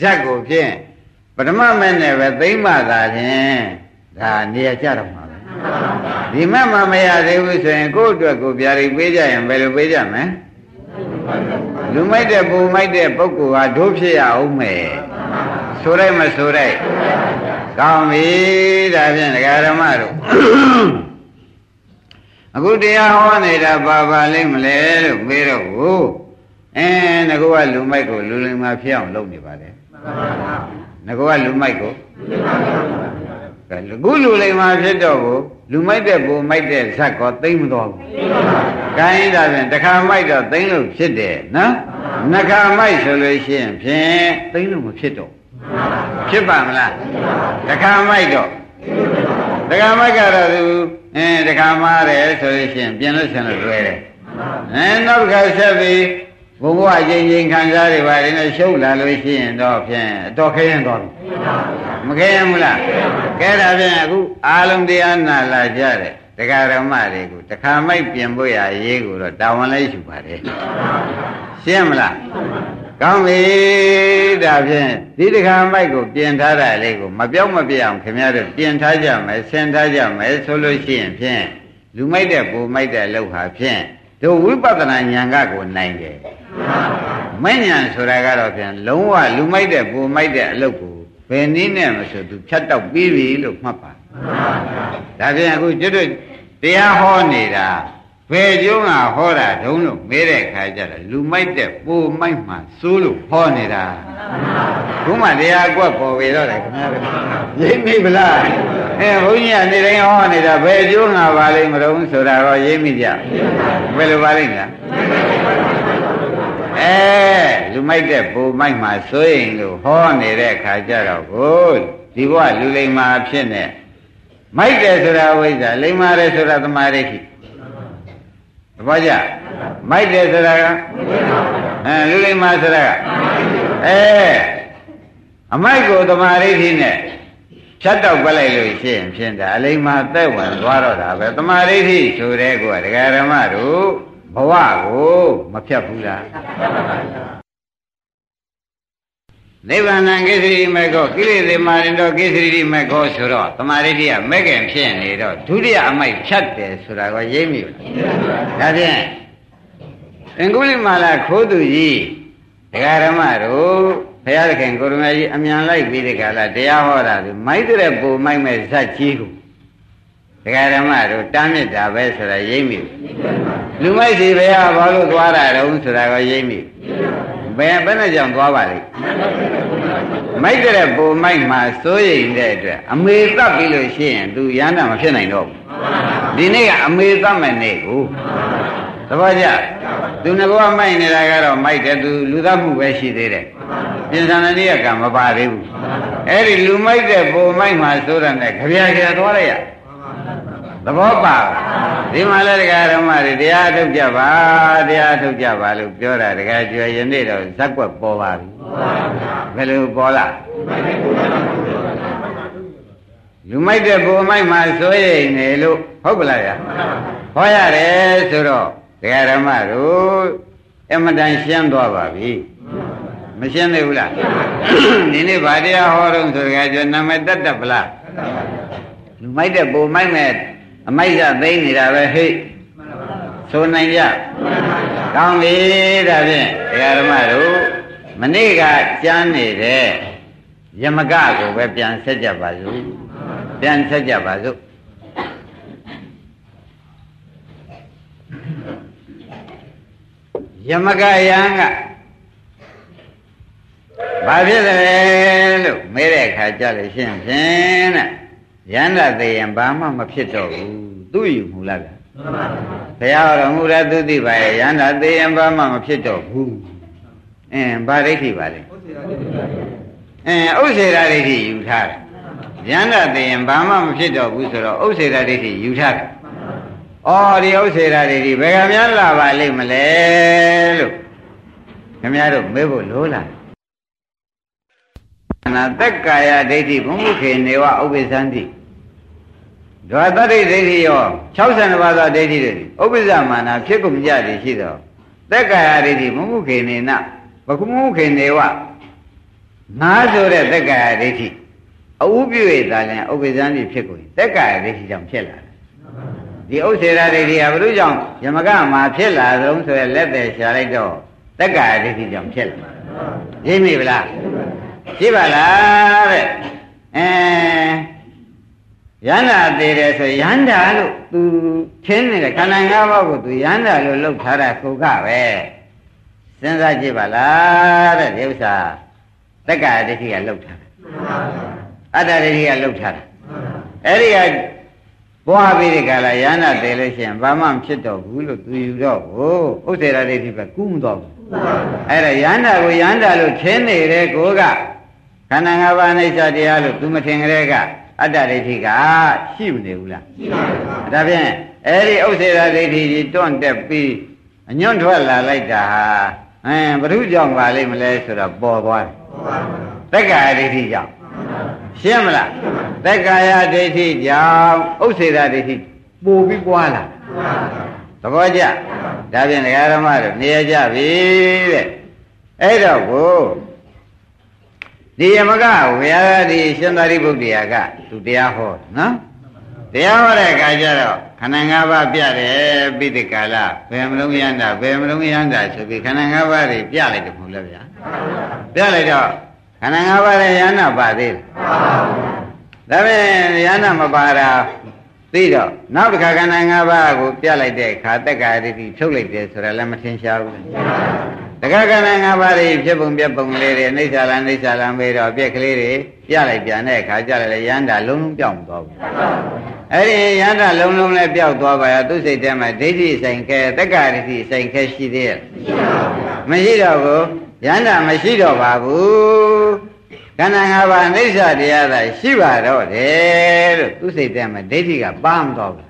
ဇက်ကိုဖြင့်ပထမမဲ့နဲ့ပဲသိမ့်မှသာဖြင့်ဒါနေရာကြတော့မှာပဲ ဒီမဲ့မှမရသေးဘူးဆိုရင်ကိုယ့်အတွက်ကိုယ်ပြာရိပေးကြရင်ဘယ်လိုပေးကြမလဲလူမိုက်တဲ့ပူမိုက်တဲ့ပုဂ္ဂိုလ်ဟာဒုဖြစ်ရအောင်မယ်ဆိုလိုက်မဆိုလိုက်ကောင်းပြီဒါဖြင့်ဒကာဓမ္မတို့အခုတရားဟောနေတာဘာပါလိမ့်မလဲလို့မေးတော့ကိုအဲငကောကလူမိုက်ကိုလူလိမ္မာဖြစ်အောင်လုပ်နေပါတယ်ငကောကလူမိုက်ကို ကဲခုလူလိမ္မာဖြစ်တော့ကိုလူမိုက်တဲ့ဘူမိုက်တဲ့ဇက်ကောသိမ့်မတော်ဘူး။ကိုင်းဒါဖြင့်တခါမိုက်တော့သိမ့်လို့ဖြစ်တယ်နော်။နှစ်ခါမိုက်ဆိုလို့ရှိရင်ဖြင့်သိမ့်လို့မဖြစ်တော့ဖြစ်ပါမလား။တခါမိုက်တော့တခါမိုက်ကတော့သူအဲတခါမားတယ်ဆိုလို့ရှိရင်ပြင်လို့ဆင်လို့လွယ်တယ်။အဲနောက်တစ်ခါဆက်ပြီး ဘုရားချင်းချင်းခံစားတွေပါတယ်နဲ့ရှုပ်လာလို့ရှိရင်တော့ဖြင့်အတော်ခဲရင်တော့မခဲရင်မလားကဲဒါဖြင့်အခုအာလုံးတရားနာလာကြတယ်တရားဓမ္မတွေကိုတခါမိုက်ပြင်ဖို့ရရေးကိုတော့တာဝန်လိုက်ယူပါတယ်ရှင်းမလားကောင်းပြီဒါဖြင့်ဒီတခါမိုက်ကိုပြင်ထားတာလေးကိုမပြောင်းမပြအောင်ခင်ဗျားတို့ပြင်ထားကြမယ်ဆင်ထားကြမယ်ဆိုလို့ရှိရင်ဖြင့်လူမိုက်တဲ့ပူမိုက်တဲ့လောက်ဟာဖြင့် တို့ဝိပဿနာဉာဏ်ကကိုနိုင်တယ်မဉဏ်ဆိုတာကတော့ပြန်လုံးဝလူမိုက်တဲ့ပူမိုက်တဲ့အလုပ်ကိုဘယ်နည်းနဲ့မဆိုသူဖြတ်တောက်ပြီးပြီလို့မှတ်ပါဒါပြန်အခုကျွတ်တို့တရားဟောနေတာ ဘယ်ကျုံးကဟောတာတုံးလို့မေးတဲ့ခါကျတော့လူမိုက်တဲ့ပူမိုက်မှစိုးလို့ဟောနေတာခုမှတရားကွက်ပေါ်ပြီတော့တယ်ခင်ဗျားရိပ်မိဗလားအဲဘုန်းကြီးကနေတိုင်းဟောနေတာဘယ်ကျိုးငါပါလိမ့်မလို့ဆိုတာတော့ရိပ်မိကြဘယ်လိုပါလိမ့်လားအဲလူမိုက်တဲ့ပူမိုက်မှစိုးရင်လို့ဟောနေတဲ့ခါကျတော့ကိုဒီဘဝလူလိမ္မာဖြစ်နေမိုက်တယ်ဆိုတာဝိဇ္ဇာလိမ္မာတယ်ဆိုတာသမာဓိရှိ သဘောကျမိုက်တယ်ဆိုတာကအဲလူလိမ္မာဆိုတာကအဲအမိုက်ကိုသမာဓိရှိနဲ့ဖြတ်တော့ပလိုက်လို့ရှိရင်ဖြင့်ဒါအလိမ္မာသက်ဝင်သွားတော့တာပဲတမာရိဋ္ဌိဆိုတဲ့ကောဒကာရမတို့ဘဝကိုမဖြတ်ဘူးလား နိဗ္ဗာန်ကိစ္စရိမေခောကိလေသာမာရင်တော့ကိစ္စရိမေခောဆိုတော့တမာရိဋ္ဌိကမဲ့ခင်ဖြစ်နေတော့ဒုတိယအမိုက်ဖြတ်တယ်ဆိုတာကိုရိပ်မိလားဒါဖြင့်အင်္ဂုလိမာလာခိုးသူကြီးဒကာရမတို့ဘုရားသခင်ကိုရမကြီးအမြန်လိုက်ပြီးဒီကလာတရားဟောတာဒီမိုက်တဲ့ပူမိုက်မဲ့ဇက်ကြီးကိုဒကာရမတို့တားမြစ်တာပဲဆိုတာရိပ်မိလူမိုက်စီဘုရားဘာလို့သွားတာတုံးဆိုတာကိုရိပ်မိဘ ယ်ဘယ်နဲ့ကြောင့်သွားပါလိမ့်မိုက်တဲ့ပူမိုက်မှာစိုးရိမ်တဲ့အတွက်အမေတတ်ပြီလို့ရှိရင် तू ရဟန္တာမဖြစ်နိုင်တော့ဘူးဒီနေ့ကအမေတတ်မဲ့နေ့ကိုသဘောကျသူငကောမိုက်နေတာကတော့မိုက်တယ်သူလူသားမှုပဲရှိသေးတယ်ပြင်ဆင်တဲ့နေ့ကမပါသေးဘူးအဲ့ဒီလူမိုက်တဲ့ပုံမိုက်မှာစိုးတယ်နဲ့ကြပြကြသွားလိုက်ရ သဘောပါဒီမှာလဲတရားဓမ္မတွေတရားထုတ်ကြပါတရားထုတ်ကြပါလို့ပြောတာတကယ်ကျွယ်ယနေ့တော့ဇက်ွက်ပေါ်ပါပြီဘယ်လိုပေါ်လာလူမိုက်တဲ့ပုံမိုက်မှာစိုးရိမ်နေလို့ဟုတ်ပလားဗျာဟောရတယ်ဆိုတော့တရားဓမ္မတို့အမတန်ရှင်းသွားပါပြီမရှင်းသေးဘူးလားဒီနေ့ဗာတရားဟောတော့ဆိုကြကြနာမည်တတ်တတ်ပလားလူမိုက်တဲ့ပုံမိုက်မဲ့ အမိုက်ကသိနေတာပဲဟိတ်ဆိုနိုင်ကြကောင်းပြီဒါဖြင့်တရားဓမ္မတို့မနေ့ကကြမ်းနေတဲ့ယမကကိုပဲပြန်ဆက်ကြပါစို့ပြန်ဆက်ကြပါစို့ယမကယံကဘာဖြစ်တယ်လို့မေးတဲ့အခါကြလို့ရှင်းဖြင့်တဲ့ ယန္တာသေးရင်ဘာမှမဖြစ်တော့ဘူးသူ့ယူမူလားဗျာဘုရားတော်မူတဲ့သူသိပါရဲ့ယန္တာသေးရင်ဘာမှမဖြစ်တော့ဘူးအင်းဘာဒိဋ္ဌိပါလဲအင်းဥစ္စေရာဒိဋ္ဌိယူထားတယ်ယန္တာသေးရင်ဘာမှမဖြစ်တော့ဘူးဆိုတော့ဥစ္စေရာဒိဋ္ဌိယူထားတယ်အော်ဒီဥစ္စေရာဒိဋ္ဌိဘယ်ကများလာပါလိမ့်မလဲလို့ခင်ဗျားတို့မေးဖို့လိုလားနာသက်ကာယဒိဋ္ဌိဘုံမုခေနေဝဥပ္ပသန္တိ ဒွါတတ္တိဒိဋ္ဌိရော62ပါးသောဒိဋ္ဌိတွေဥပ္ပဇမာနာဖြစ်ကုန်ကြသည်ရှိသောသက်ကာယဒိဋ္ဌိဘုံမုခေနေနဘကုမုခေနေဝငါဆိုတဲ့သက်ကာယဒိဋ္ဌိအဥပြုရတာလည်းဥပ္ပဇန္တိဖြစ်ကုန်သက်ကာယဒိဋ္ဌိကြောင့်ဖြစ်လာတယ်ဒီဥစ္စေရာဒိဋ္ဌိဟာဘုရုကြောင့်ယမကမှာဖြစ်လာဆုံးဆိုရလက်သေးရှာလိုက်တော့သက်ကာယဒိဋ္ဌိကြောင့်ဖြစ်လာရိပ်မိဗလားရှိပါလားတဲ့အဲ ရန္တာသေးတယ်ဆိုရန္တာလို့သူချင်းနေတဲ့ခန္ဓာ၅ပါးကိုသူရန္တာလို့လှုပ်ထားတာကိုကပဲစဉ်းစားကြည့်ပါလားတဲ့ဒီဥစ္စာတက္ကရာဒိဋ္ဌိကလှုပ်ထားတာအတ္တဒိဋ္ဌိကလှုပ်ထားတာအဲ့ဒီကပွားပြီးဒီကလာရန္တာသေးလို့ရှိရင်ဘာမှမဖြစ်တော့ဘူးလို့သူယူတော့ကိုဥစ္စေရာဒိဋ္ဌိပဲကူးမတော့ဘူးအဲ့ဒါရန္တာကိုရန္တာလို့ထင်းနေတဲ့ကိုကခန္ဓာ၅ပါးအိဋ္ဌတရားလို့သူမထင်ကြတဲ့က အတ္တဒိဋ္ဌိကရှိမနေဘူးလားရှိပါဘူးဒါဖြင့်အဲ့ဒီဥစ္စေရာဒိဋ္ဌိကြီးတွန့်တက်ပြီးအညွန့်ထွက်လာလိုက်တာဟာအဲဘုရုကြောင့်ပါလိမ့်မလဲဆိုတော့ပေါ်သွားတယ်သက္ကာယဒိဋ္ဌိကြောင့်ရှင်းမလားသက္ကာယဒိဋ္ဌိကြောင့်ဥစ္စေရာဒိဋ္ဌိပို့ပြီးပွားလာသဘောကျဒါဖြင့်ဒကာရမတို့နေရကြပြီတဲ့အဲ့တော့ကို ဒီယမကဝေယဒီရှင်သာရိပုတ္တရာကသူတရားဟောနော်တရားဟောတဲ့အခါကျတော့ခန္ဓာ၅ပါးပြတယ်ပိဋကလာဘယ်မလုံးရမ်းတာဘယ်မလုံးရမ်းတာဆိုပြီးခန္ဓာ၅ပါးတွေပြလိုက်တယ်မဟုတ်လားဗျာပြလိုက်တော့ခန္ဓာ၅ပါးလည်းယန္နာပါသေးတယ်ဒါပေမဲ့ယန္နာမပါတာသိတော့နောက်တစ်ခါခန္ဓာ၅ပါးကိုပြလိုက်တဲ့အခါတက္ကရာတိဖြုတ်လိုက်တယ်ဆိုတာလည်းမထင်ရှားဘူး တက္ကကဏ္ဍ၅ပါးတွေဖြစ်ပုံပြပုံလေးတွေအိဋ္ဌာလအိဋ္ဌာလမေးတော့ပြက်ကလေးတွေပြလိုက်ပြန်တဲ့အခါကျလည်းရန္တာလုံးလုံးပြောင်းသွားဘူးအဲ့ဒီရန္တာလုံးလုံးလည်းပြောက်သွားပါရဲ့သူစိတ်ထဲမှာဒိဋ္ဌိဆိုင်ခဲတက္ကရာတိဆိုင်ခဲရှိသေးရဲ့မရှိတော့ဘူးရန္တာမရှိတော့ပါဘူးခန္ဓာ၅ပါးအိဋ္ဌာတရားသာရှိပါတော့တယ်လို့သူစိတ်ထဲမှာဒိဋ္ဌိကပါမသွားဘူး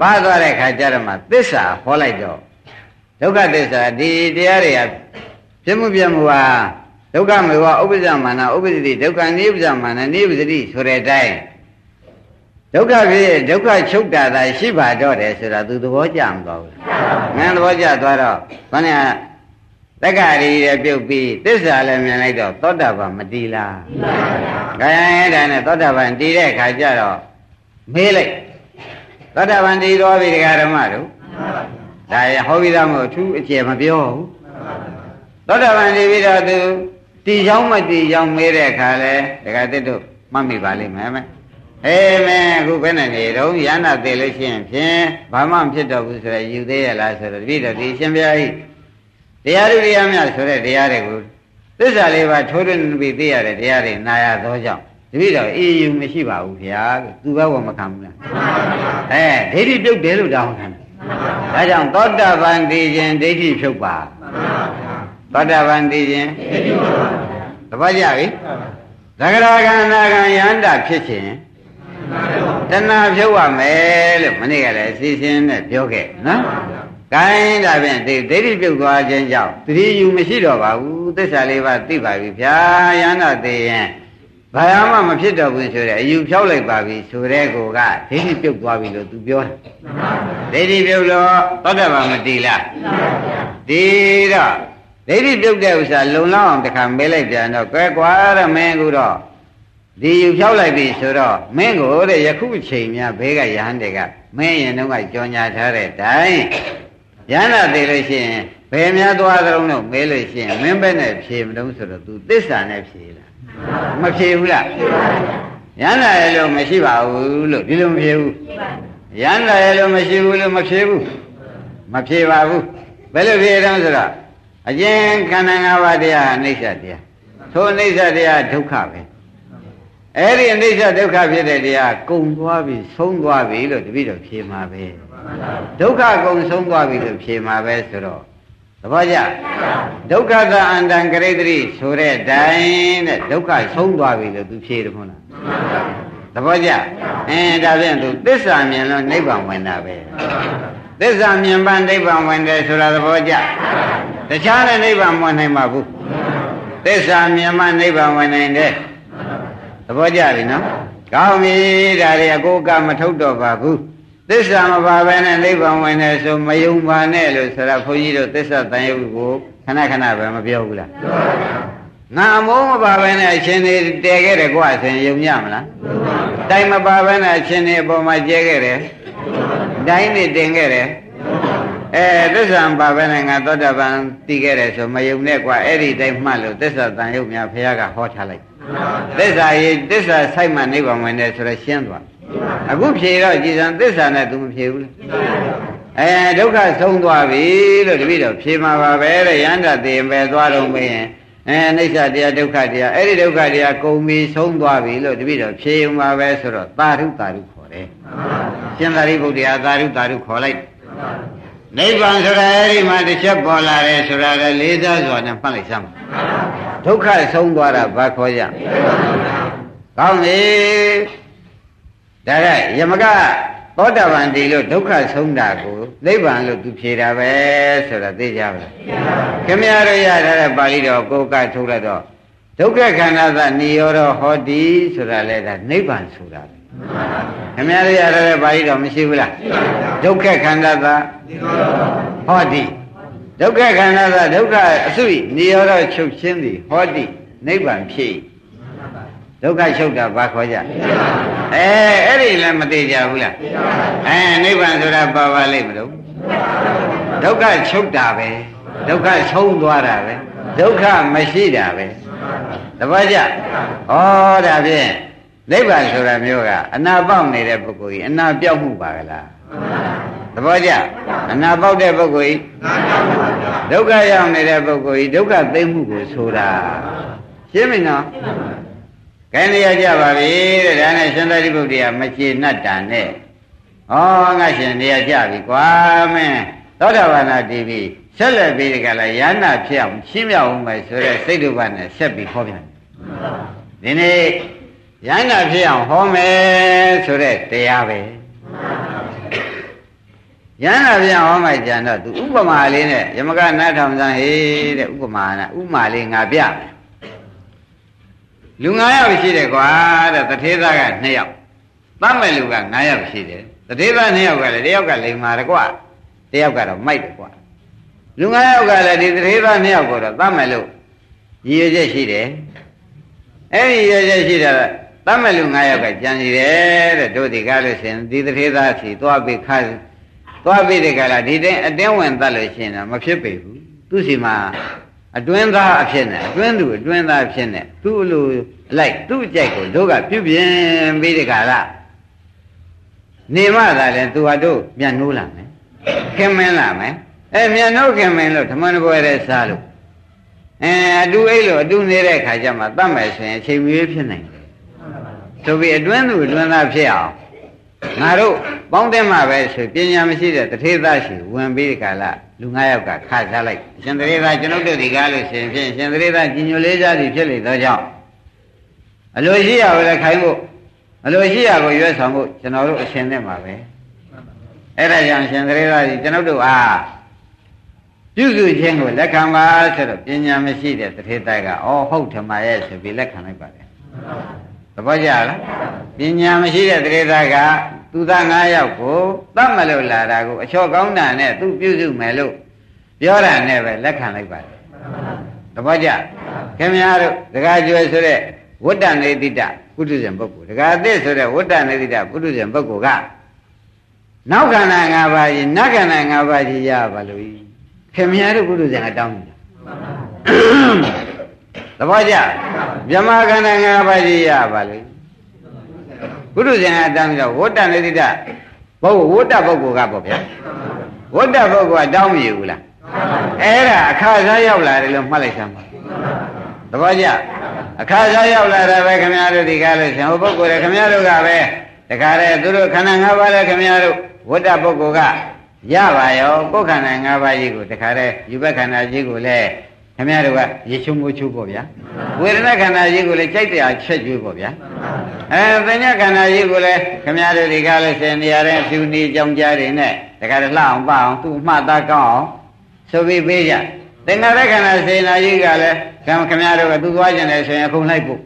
ပါသွားတဲ့အခါကျတော့မှသစ္စာဟောလိုက်တော့ ဒုက္ခသစ္စာဒီတရားတွေကပြမှုပြမှုဟာဒုက္ခမေဝဥပ္ပဇ္ဇမာနဥပ္ပဇ္ဇတိဒုက္ခနိဥပ္ပဇ္ဇမာနနိဥပ္ပဇ္ဇတိဆိုတဲ့အတိုင်းဒုက္ခဖြစ်ဒုက္ခချုပ်တာသာရှိပါတော့တယ်ဆိုတာသူသဘောကျမသွားဘူးငန်းသဘောကျသွားတော့ခေါင်းကတက္ကရီရဲ့ပြုတ်ပြီးသစ္စာလည်းမြင်လိုက်တော့သောတာပန်မတီးလားမှန်ပါဗျာ။ဒါနဲ့သောတာပန်တည်တဲ့ခါကျတော့မေးလိုက်သောတာပန်တည်တော်ပြီဒကာဓမ္မတို့ ဒါရဟောပြီးသားမို့အထူးအကျယ်မပြောဘူးသောတာပန်တည်ပြီးတော့သူတည်ချောင်းမတည်ချောင်းမေးတဲ့အခါလဲဒကာတစ်တို့မှတ်မိပါလိမ့်မယ်မယ်အေးမင်းအခုဘယ်နဲ့နေတော့ရဟနာသေးလို့ရှိရင်ဖြင့်ဘာမှမဖြစ်တော့ဘူးဆိုရယ်ယူသေးရလားဆိုတော့တပည့်တော်ဒီရှင်ဘုရားကြီးတရားဓုတရားများဆိုတဲ့တရားတွေကိုသစ္စာလေးပါထိုးထွင်းပြီးသိရတဲ့တရားတွေနာရသောကြောင့်တပည့်တော်အေးယူမရှိပါဘူးဗျာသူဘဝမခံဘူးလားအဲဒိဋ္ဌိပြုတ်တယ်လို့တောင်းခံတယ် ဒါကြောင့်သောတာပန်တည်ခြင်းဒိဋ္ဌိဖြုတ်ပါသောတာပန်တည်ခြင်းသဘောကျပြီသဂရကနာကံယန္တာဖြစ်ခြင်းတဏှာဖြုတ်ရမယ်လို့မနေ့ကလည်းအစီအစဉ်နဲ့ပြောခဲ့နော်။ကိုင်းဒါဖြင့်ဒီဒိဋ္ဌိပြုတ်သွားခြင်းကြောင့်သတိယူမရှိတော့ပါဘူးသစ္စာလေးပါးသိပါပြီဗျာယန္တာသိရင် ဘာမှမဖြစ်တော့ဘူးဆိုတဲ့အယူဖြောက်လိုက်ပါပြီဆိုတဲ့ကိုကဒိဋ္ဌိပြုတ်သွားပြီလို့သူပြောတယ်ဒိဋ္ဌိပြုတ်လို့သောတာပန်မတည်လားဒီတော့ဒိဋ္ဌိပြုတ်တဲ့ဥစ္စာလုံလောက်အောင်တခါမဲလိုက်ပြန်တော့ကွဲကွာရမင်းကူတော့ဒီယူဖြောက်လိုက်ပြီဆိုတော့မင်းကိုတဲ့ယခုချိန်များဘေးကရဟန်းတွေကမင်းရင်တော့ကကြော်ညာထားတဲ့တိုင်ရဟန္တာသေးလို့ရှိရင်ဘယ်များသွားကြုံလို့မဲလို့ရှိရင်မင်းပဲနဲ့ဖြေမလို့ဆိုတော့ तू သစ္စာနဲ့ဖြေလား မဖြေဘူးလားရဟန္တာရဲ့လို့မရှိပါဘူးလို့ဒီလိုမဖြေဘူးရဟန္တာရဲ့လို့မရှိဘူးလို့မဖြေဘူးမဖြေပါဘူးဘယ်လိုဖြေတော့ဆိုတော့အကျဉ်ခန္ဓာ၅ပါးတရားအိဋ္ဌတရားထိုအိဋ္ဌတရားဒုက္ခပဲအဲ့ဒီအိဋ္ဌဒုက္ခဖြစ်တဲ့တရားကုံသွားပြီဆုံးသွားပြီလို့တပည့်တော်ဖြေမှာပဲဒုက္ခကုံဆုံးသွားပြီလို့ဖြေမှာပဲဆိုတော့သ ဘောကျဒုက္ခသာအန္တံကရိတ္တိဆိုတဲ့တိုင်တဲ့ဒုက္ခဆုံးသွားပြီလို့သူဖြေတယ်မဟုတ်လားသဘောကျအင်းဒါဖြင့်သူသစ္စာမြင်လို့နိဗ္ဗာန်ဝင်တာပဲသစ္စာမြင်ပန်းနိဗ္ဗာန်ဝင်တယ်ဆိုတာသဘောကျတခြားနဲ့နိဗ္ဗာန်ဝင်နိုင်မှာဘူးသစ္စာမြင်မှနိဗ္ဗာန်ဝင်နိုင်တယ်သဘောကျပြီနော်ကောင်းပြီဒါတွေအကိုကမထုတ်တော့ပါဘူး သစ္စာမပါဘဲနဲ့နိဗ္ဗာန်ဝင်တယ်ဆိုမယုံပါနဲ့လို့ဆိုတာဘုန်းကြီးတို့သစ္စာတန်ရုပ်ကိုခဏခဏပဲမပြောဘူးလားပြောပါဘူးငါအမိုးမပါဘဲနဲ့အရှင်တွေတည်ခဲ့တယ်ကွာဆိုရင်ယုံညမလားတိုင်မပါဘဲနဲ့အရှင်တွေအပေါ်မှာကျဲခဲ့တယ်တိုင်းတွေတင်ခဲ့တယ်အဲသစ္စာမပါဘဲနဲ့ငါသောတာပန်တည်ခဲ့တယ်ဆိုမယုံနဲ့ကွာအဲ့ဒီတိုင်းမှတ်လို့သစ္စာတန်ရုပ်များဘုရားကဟောထားလိုက်သစ္စာရေးသစ္စာဆိုင်မှနိဗ္ဗာန်ဝင်တယ်ဆိုတော့ရှင်းသွား အခုဖြေတော့ကြည်စံသစ္စာနဲ့သူမဖြေဘူးလေအဲဒုက္ခဆုံးသွားပြီလို့တပည့်တော်ဖြေမှာပါပဲတဲ့ရဟန္တာတည်ပဲသွားတော့မင်းအဲအိဋ္ဌတရားဒုက္ခတရားအဲ့ဒီဒုက္ခတရားကုန်ပြီဆုံးသွားပြီလို့တပည့်တော်ဖြေုံပါပဲဆိုတော့သာဓုသာဓုခေါ်တယ်ရှင်သာရိပုတ္တရာသာဓုသာဓုခေါ်လိုက်နိဗ္ဗာန်ဆိုတာအဲ့ဒီမှာတစ်ချက်ပေါ်လာတယ်ဆိုတာလေလေးစားစွာနဲ့မှတ်လိုက်စမ်းဒုက္ခဆုံးသွားတာဘာခေါ်ကြကောင်းပြီ ဒါကယမကသောတာပန်တည်လို့ဒုက္ခဆုံးတာကိုနိဗ္ဗာန်လို့သူဖြေတာပဲဆိုတာသိကြပါလားခင်ဗျားတို့ရထားတဲ့ပါဠိတော်ကိုကထုတ်လိုက်တော့ဒုက္ခခန္ဓာသနိရောဓဟောတိဆိုတာလဲဒါနိဗ္ဗာန်ဆိုတာပဲခင်ဗျားတို့ရထားတဲ့ပါဠိတော်မရှိဘူးလားဒုက္ခခန္ဓာသဟောတိဒုက္ခခန္ဓာသဒုက္ခအစုနိရောဓချုပ်ခြင်းသည်ဟောတိနိဗ္ဗာန်ဖြစ် ဒုက္ခချုပ်တာဘာခေါ်ကြအဲအဲ့ဒီလည်းမသေးကြဘူးလားအဲနိဗ္ဗာန်ဆိုတာပါပါလိမ့်မလို့ဒုက္ခချုပ်တာပဲဒုက္ခဆုံးသွားတာပဲဒုက္ခမရှိတာပဲတပည့်ကြဩဒါဖြင့်နိဗ္ဗာန်ဆိုတာမျိုးကအနာပေါက်နေတဲ့ပုဂ္ဂိုလ်ကြီးအနာပြောက်မှုပါကလားသဘောကျအနာပေါက်တဲ့ပုဂ္ဂိုလ်ကြီးဒုက္ခရောက်နေတဲ့ပုဂ္ဂိုလ်ကြီးဒုက္ခသိမ့်မှုကိုဆိုတာရှင်းပြီနော် ခိုင်းရကြပါပြီတဲ့ဒါနဲ့ရှင်သာရိပုတ္တရာမချေနှတ်တာနဲ့ဩငါရှင်နေရာကြပြီကွာမင်းသောတာပန်နာတည်ပြီဆက်လက်ပြီးဒီကလာယန္နာဖြစ်အောင်ရှင်းပြအောင်မယ်ဆိုတဲ့စိတ်တုပ္ပနဲ့ဆက်ပြီးဟောပြန်ဒီနေ့ယန္နာဖြစ်အောင်ဟောမယ်ဆိုတဲ့တရားပဲယန္နာဖြစ်အောင်ဟောမှကြံတော့သူဥပမာလေးနဲ့ယမကနားထောင်စမ်းဟေးတဲ့ဥပမာနဲ့ဥပမာလေးငါပြမယ် လူ9ယောက်ရှိတယ်ကွာတဲ့တထေသားက2ယောက်သတ်မဲ့လူက9ယောက်ရှိတယ်တထေသား2ယောက်ကလည်းတယောက်ကလိမ္မာတယ်ကွာတယောက်ကတော့မိုက်တယ်ကွာလူ9ယောက်ကလည်းဒီတထေသား2ယောက်ကိုတော့သတ်မဲ့လို့ရည်ရွယ်ချက်ရှိတယ်အဲ့ဒီရည်ရွယ်ချက်ရှိတာသတ်မဲ့လူ9ယောက်ကကြံစီတယ်တဲ့တို့ဒီကားလို့ရှင်ဒီတထေသားစီသွားပြီးခါသွားပြီးဒီကလာဒီတိုင်းအတင်းဝင်တတ်လို့ရှင်တော့မဖြစ်ပေဘူးသူစီမှာ အတွင်းသားအဖြစ်နဲ့အတွင်းသူအတွင်းသားအဖြစ်နဲ့သူ့လိုလိုက်သူ့အကြိုက်ကိုတို့ကပြုပြင်ပြီးဒီကလာနေမှသာလဲသူဟာတို့ပြန်နိုးလာမယ်ခင်မင်းလာမယ်အဲမြန်နိုးခင်မင်းလို့ဓမ္မနပွဲတဲ့စားလို့အဲအတူအိတ်လို့အတူနေတဲ့ခါကျမှတတ်မယ်ဆိုရင်အချိန်မီဖြစ်နိုင်တယ်ဆိုပြီးအတွင်းသူအတွင်းသားဖြစ်အောင် ငါတို့ပေါင်းတဲ့မှာပဲဆိုပညာမရှိတဲ့တထေသားရှိဝင်ပြီးဒီကလာလူ၅ယောက်ကခါစားလိုက်ရှင်တထေသားကျွန်ုပ်တို့ဒီကားလို့ရှင်ဖြင့်ရှင်တထေသားကြီးညိုလေးစားသည်ဖြစ်လေသောကြောင့်အလိုရှိရကိုလည်းခိုင်းဖို့အလိုရှိရကိုရွေးဆောင်ဖို့ကျွန်တော်တို့အရှင်နဲ့မှာပဲအဲ့ဒါကြောင့်ရှင်တထေသားကြီးကျွန်ုပ်တို့အားပြုစုခြင်းကိုလက်ခံပါဆိုတော့ပညာမရှိတဲ့တထေသားကဩဟုတ်ထမရဲ့ဆိုပြီးလက်ခံလိုက်ပါတယ် သဘောကျလားပညာမရှိတဲ့တထေသားကသူသား9ယောက်ကိုတတ်မလို့လာတာကိုအချော့ကောင်းတာနဲ့သူပြုစုမယ်လို့ပြောတာနဲ့ပဲလက်ခံလိုက်ပါတယ်သဘောကျခင်ဗျားတို့ဒကာကျွယ်ဆိုတဲ့ဝတ္တနေတိတပုထုဇဉ်ပုဂ္ဂိုလ်ဒကာအသစ်ဆိုတဲ့ဝတ္တနေတိတပုထုဇဉ်ပုဂ္ဂိုလ်ကနောက်ခန္ဓာ၅ပါးကြီးနတ်ခန္ဓာ၅ပါးကြီးရပါလို့ခင်ဗျားတို့ပုထုဇဉ်ကတောင်းနေတာ သဘောကျမြမခန္ဓာ၅ပါးကြီးရပါလို့ပုထုဇဉ်ကတောင်းပြီးတော့ဝတ္တနေတိတပုဂ္ဂိုလ်ဝတ္တပုဂ္ဂိုလ်ကပေါ့ဗျာဝတ္တပုဂ္ဂိုလ်ကတောင်းမရဘူးလားအဲ့ဒါအခါစားရောက်လာတယ်လို့မှတ်လိုက်စမ်းပါသဘောကျအခါစားရောက်လာတာပဲခင်ဗျားတို့ဒီကားလို့ရှင်ဟိုပုဂ္ဂိုလ်တွေခင်ဗျားတို့ကပဲတခါတည်းသူတို့ခန္ဓာ၅ပါးလဲခင်ဗျားတို့ဝတ္တပုဂ္ဂိုလ်ကရပါရောကိုယ်ခန္ဓာ၅ပါးကြီးကိုတခါတည်းယူဘက်ခန္ဓာကြီးကိုလည်း ခင်ဗျားတို့ကရေချုံမိုးချုပေါ့ဗျာဝေဒနာခန္ဓာကြီးကိုလည်းကြိုက်တရားချက်ကျွေးပေါ့ဗျာအဲပညာခန္ဓာကြီးကိုလည်းခင်ဗျားတို့ဒီကားလို့ရှင်နေရာတဲ့ဖြူနေကြောင်ကြားတွေနဲ့တခါတည်းလှအောင်ပအောင်သူ့မှတ်သားကောင်းအောင်ဆိုပြီးပေးကြသင်္ခါရခန္ဓာစေနာကြီးကလည်းခင်ဗျားတို့ကသူသွားကျင်တယ်ဆိုရင်အခုလိုက်ဖို့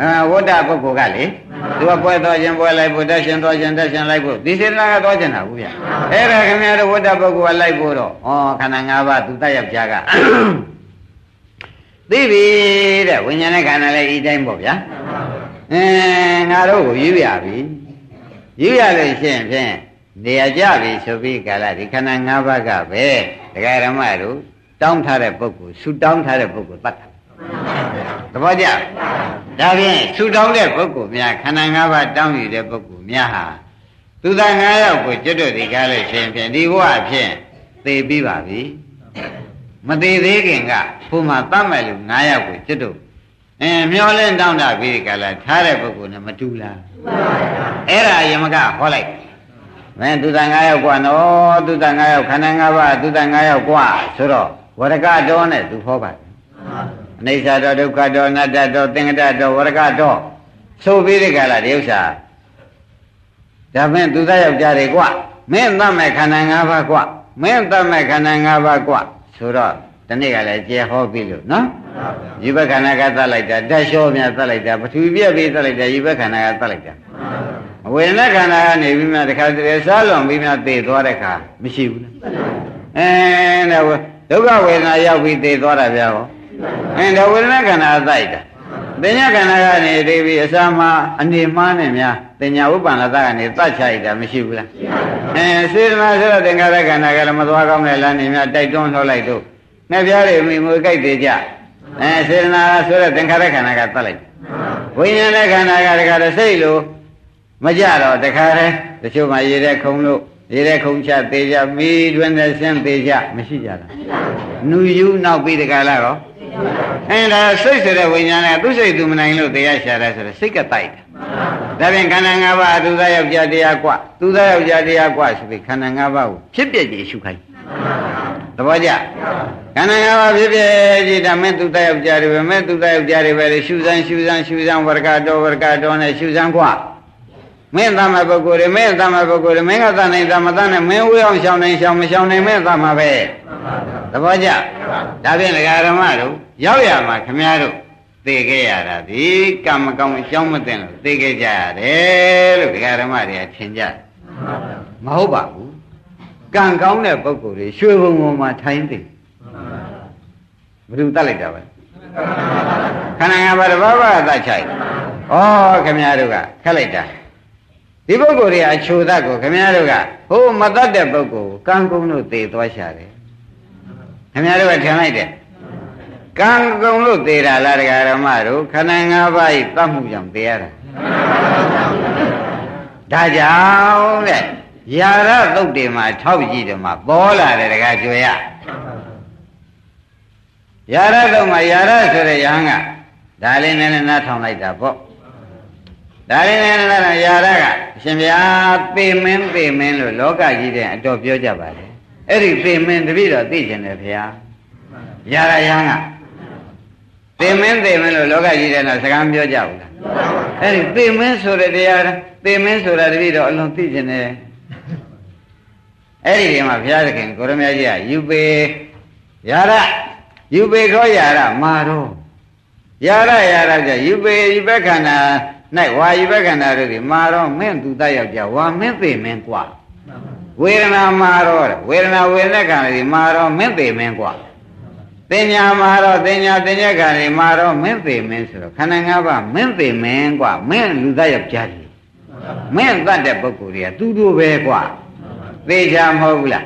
အဲဝတ္တပုဂ္ဂိုလ်ကလေသူကပွဲတော်ခြင်းပွဲလိုက်ဖို့တက်ရှင်တော်ခြင်းတက်ရှင်လိုက်ဖို့ဒီစေတနာကသွားကျင်တာဘူးဗျအဲ့ဒါခင်ဗျားတို့ဝတ္တပုဂ္ဂိုလ်ကလိုက်ဖို့တော့ဩခန္ဓာ၅ပါးသူတက်ရောက်ကြက သိပြီတဲ့ဝိညာဉ်နဲ့ခန္ဓာလည်းဤတိုင်းပေါ့ဗျာအဲငါတို့ကိုယူရပြီယူရလို့ရှိရင်ဖြင့်နေရာကြပြီဆိုပြီးကာလဒီခန္ဓာ၅ပါးကပဲဒကာရမတို့တောင်းထားတဲ့ပုဂ္ဂိုလ်ဆူတောင်းထားတဲ့ပုဂ္ဂိုလ်တတ်တာသဘောကျဒါဖြင့်ဆူတောင်းတဲ့ပုဂ္ဂိုလ်များခန္ဓာ၅ပါးတောင်းယူတဲ့ပုဂ္ဂိုလ်များဟာသူသား၅ယောက်ကိုကျွတ်တို့ဒီကားလို့ရှင်ဖြင့်ဒီဘဝဖြင့်သေပြီးပါပြီ မသေးသေးခင်ကဘုမှာတတ်မဲ့လူ9ယောက်ကိုကျွတ်တို့အင်းမျောလင်းတောင်းတာပြီးကြလားထားတဲ့ပုဂ္ဂိုလ်နဲ့မတူလားအဲ့ဒါယမကဟောလိုက်မင်းသူတန်9ယောက်กว่าနော်သူတန်9ယောက်ခန္ဓာ9ပါးသူတန်9ယောက်กว่าဆိုတော့ဝရကတော်နဲ့သူဟောပါတယ်အနိစ္စတော်ဒုက္ခတော်အနတ္တတော်သင်္ကတတော်ဝရကတော်ဆိုပြီးဒီကလာဒီဥစ္စာဒါဖြင့်သူသားယောက်ျားတွေกว่าမင်းသတ်မဲ့ခန္ဓာ၅ပါးกว่าမင်းသတ်မဲ့ခန္ဓာ၅ပါးกว่า ဆိုတော့ဒီနေ့ကလည်းကျေဟောပြီလို့နော်ယူဘခန္ဓာကသတ်လိုက်တာဓာတ်လျှောမြတ်သတ်လိုက်တာပထဝီပြက်ပြီးသတ်လိုက်တာယူဘခန္ဓာကသတ်လိုက်တာဝေဒနာခန္ဓာကနေပြီးမှတခါတည်းစားလွန်ပြီးမှသိသွားတဲ့ခါမရှိဘူးလားအဲဒါဒုက္ခဝေဒနာရောက်ပြီးသိသွားတာဗျာဟောအဲဒါဝေဒနာခန္ဓာသတ် တာပညာခန္ဓာကနေသိပြီးအစာမှာအနေမှားနေများပညာဥပ္ပန္နသကနေသတ်ချလိုက်တာမရှိဘူးလားအဲစေတနာဆိုတော့သင်္ခါရခန္ဓာကလည်းမသွားကောင်းတဲ့လမ်းနေများတိုက်တွန်းလှောက်လိုက်တော့နှစ်ပြားတွေမိမွေကြိုက်သေးကြအဲစေတနာဆိုတော့သင်္ခါရခန္ဓာကသတ်လိုက်ဝိညာဉ်နဲ့ခန္ဓာကတခါတည်းစိတ်လို့မကြတော့တခါတည်းတချို့မှရေတဲ့ခုံလို့ရေတဲ့ခုံချသေးကြမိတွင်နဲ့ဆင်းသေးကြမရှိကြလားနူယူနောက်ပြီးတခါလားရော အဲဒါစိတ်ဆိုတဲ့ဝိညာဉ်ကသူ့စိတ်သူမနိုင်လို့တရားရှာတယ်ဆိုတော့စိတ်ကတိုက်တယ်ဒါဖြင့်ခန္ဓာ၅ပါးသူသားယောက်ျားတရားกว่าသူသားယောက်ျားတရားกว่าဆိုပြီးခန္ဓာ၅ပါးကိုဖြစ်ပြကြည့်ရှုခိုင်းသဘောကျခန္ဓာ၅ပါးဖြစ်ဖြစ်ကြည့်ဒါမဲ့သူသားယောက်ျားတွေပဲမဲ့သူသားယောက်ျားတွေပဲရှုစမ်းရှုစမ်းရှုစမ်းဝရကတော်ဝရကတော်နဲ့ရှုစမ်းกว่า မင်းသားမပုဂ္ဂိုလ်တွေမင်းသားမပုဂ္ဂိုလ်တွေမင်းကသနိုင်သားမသနိုင်မင်းဝေးအောင်ရှောင်းနိုင်ရှောင်းမရှောင်းနိုင်မင်းသားမှာပဲသဘောကျဒါဖြင့်ဒကာရမတို့ရောက်ရမှာခမည်းတော်သိခဲ့ရတာဒီကံမကောင်းအကြောင်းမသိလို့သိခဲ့ကြရတယ်လို့ဒကာဓမ္မတွေကထင်ကြတယ်မဟုတ်ပါဘူးကံကောင်းတဲ့ပုဂ္ဂိုလ်တွေရွှေဘုံပေါ်မှာထိုင်သိဘယ်သူတတ်လိုက်တာပဲခန္ဓာငါးပါးတစ်ပါးပါးတတ်ချိုက်ဩခင်ဗျားတို့ကခက်လိုက်တာ ဒီပုဂ္ဂိုလ်တွေအချိုသတ်ကိုခင်ဗျားတို့ကဟိုမတတ်တဲ့ပုဂ္ဂိုလ်ကံကုန်းလို့သေသွားရှာတယ်ခင်ဗျားတို့ကထင်လိုက်တယ်ကံကုန်းလို့သေတာလားတရားဓမ္မတို့ခန္ဓာ၅ပါးဤတတ်မှုကြောင့်သေရတာဒါကြောင့်တဲ့ယာရသုတ်တွေမှာထောက်ကြည့်တယ်မှာပေါ်လာတယ်တကားကြွယ်ရယာရသုတ်မှာယာရဆိုတဲ့ယဟန်ကဒါလေးနည်းနည်းနားထောင်လိုက်တာပေါ့ ဒါလေးနည်းနည်းနားထောင်ယာရကအရှင်ဗျာသေမင်းသေမင်းလို့လောကကြီးတဲ့အတော်ပြောကြပါလေအဲ့ဒီသေမင်းတပည့်တော်သိကျင်တယ်ဗျာယာရယဟန်ကသေမင်းသေမင်းလို့လောကကြီးတဲ့တော့စကားပြောကြဘူးလားအဲ့ဒီသေမင်းဆိုတဲ့တရားသေမင်းဆိုတာတပည့်တော်အလုံးသိကျင်တယ်အဲ့ဒီဒီမှာဘုရားသခင်ကိုရမကြီးကယူပေယာရယူပေခောယာရမာတော့ယာရယာရကြယူပေယူဘက်ခန္ဓာ၌ ဝါယူဘက်ခန္ဓာတို့ဒီမာတော့မင်းသူတတ်ယောက်ျားဝါမင်းသိမင်းกว่าဝေဒနာမာတော့ဝေဒนาဝေဒနာခန္ဓာဒီမာတော့မင်းသိမင်းกว่าတင်ညာမာတော့တင်ညာတင်ညာခန္ဓာဒီမာတော့မင်းသိမင်းဆိုတော့ခန္ဓာ၅ပါးမင်းသိမင်းกว่าမင်းလူတတ်ယောက်ျားကြီးမင်းတတ်တဲ့ပုဂ္ဂိုလ်တွေကသူတို့ပဲกว่าသေချာမဟုတ်ဘူးလား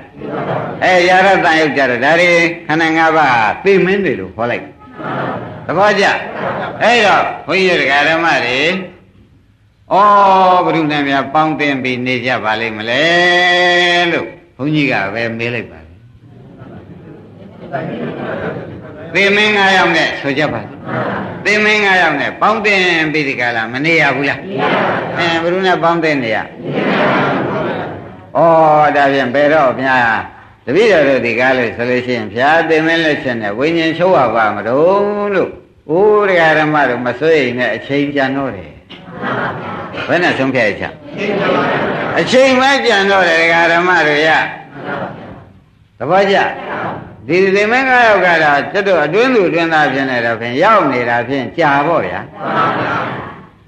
အဲရာရတန်ရုပ်ကြတော့ဒါတွေခန္ဓာ၅ပါးသိမင်းတွေလို့ခေါ်လိုက်သဘောကျအဲ့တော့ဘုန်းကြီးတို့ဓမ္မတွေ ဩဘုရုနဲ့များပေါင်းတင်ပြီးနေကြပါလိမ့်မလဲလို့ဘုန်းကြီးကပဲမေးလိုက်ပါလေသေမင်း၅ယောက်နဲ့ဆိုကြပါစို့သေမင်း၅ယောက်နဲ့ပေါင်းတင်ပြီးဒီကလာမနေရဘူးလားအဲဘုရုနဲ့ပေါင်းတင်နေရဩဒါဖြင့်ဘယ်တော့ဗျာတပည့်တော်တို့ဒီကားလို့ဆိုလို့ရှိရင်ဖြာသိမင်းလက်ချက်နဲ့ဝိညာဉ်ချုပ်ရပါမလို့လို့ဩတရားဓမ္မတို့မဆွေးရင်လည်းအချိန်ကြံတော့တယ် ဘယ်နဲ့ဆုံးဖြတ်ရချအချိန်မှကြံတော့တယ်တရားဓမ္မတို့ရသဘောကျဒီသိမင်းကားရောက်ကတော့ကျွတ်တို့အတွင်းသူအတွင်းသားဖြစ်နေတော့ဖြင့်ရောက်နေတာဖြင့်ကြာပေါ့ဗျာ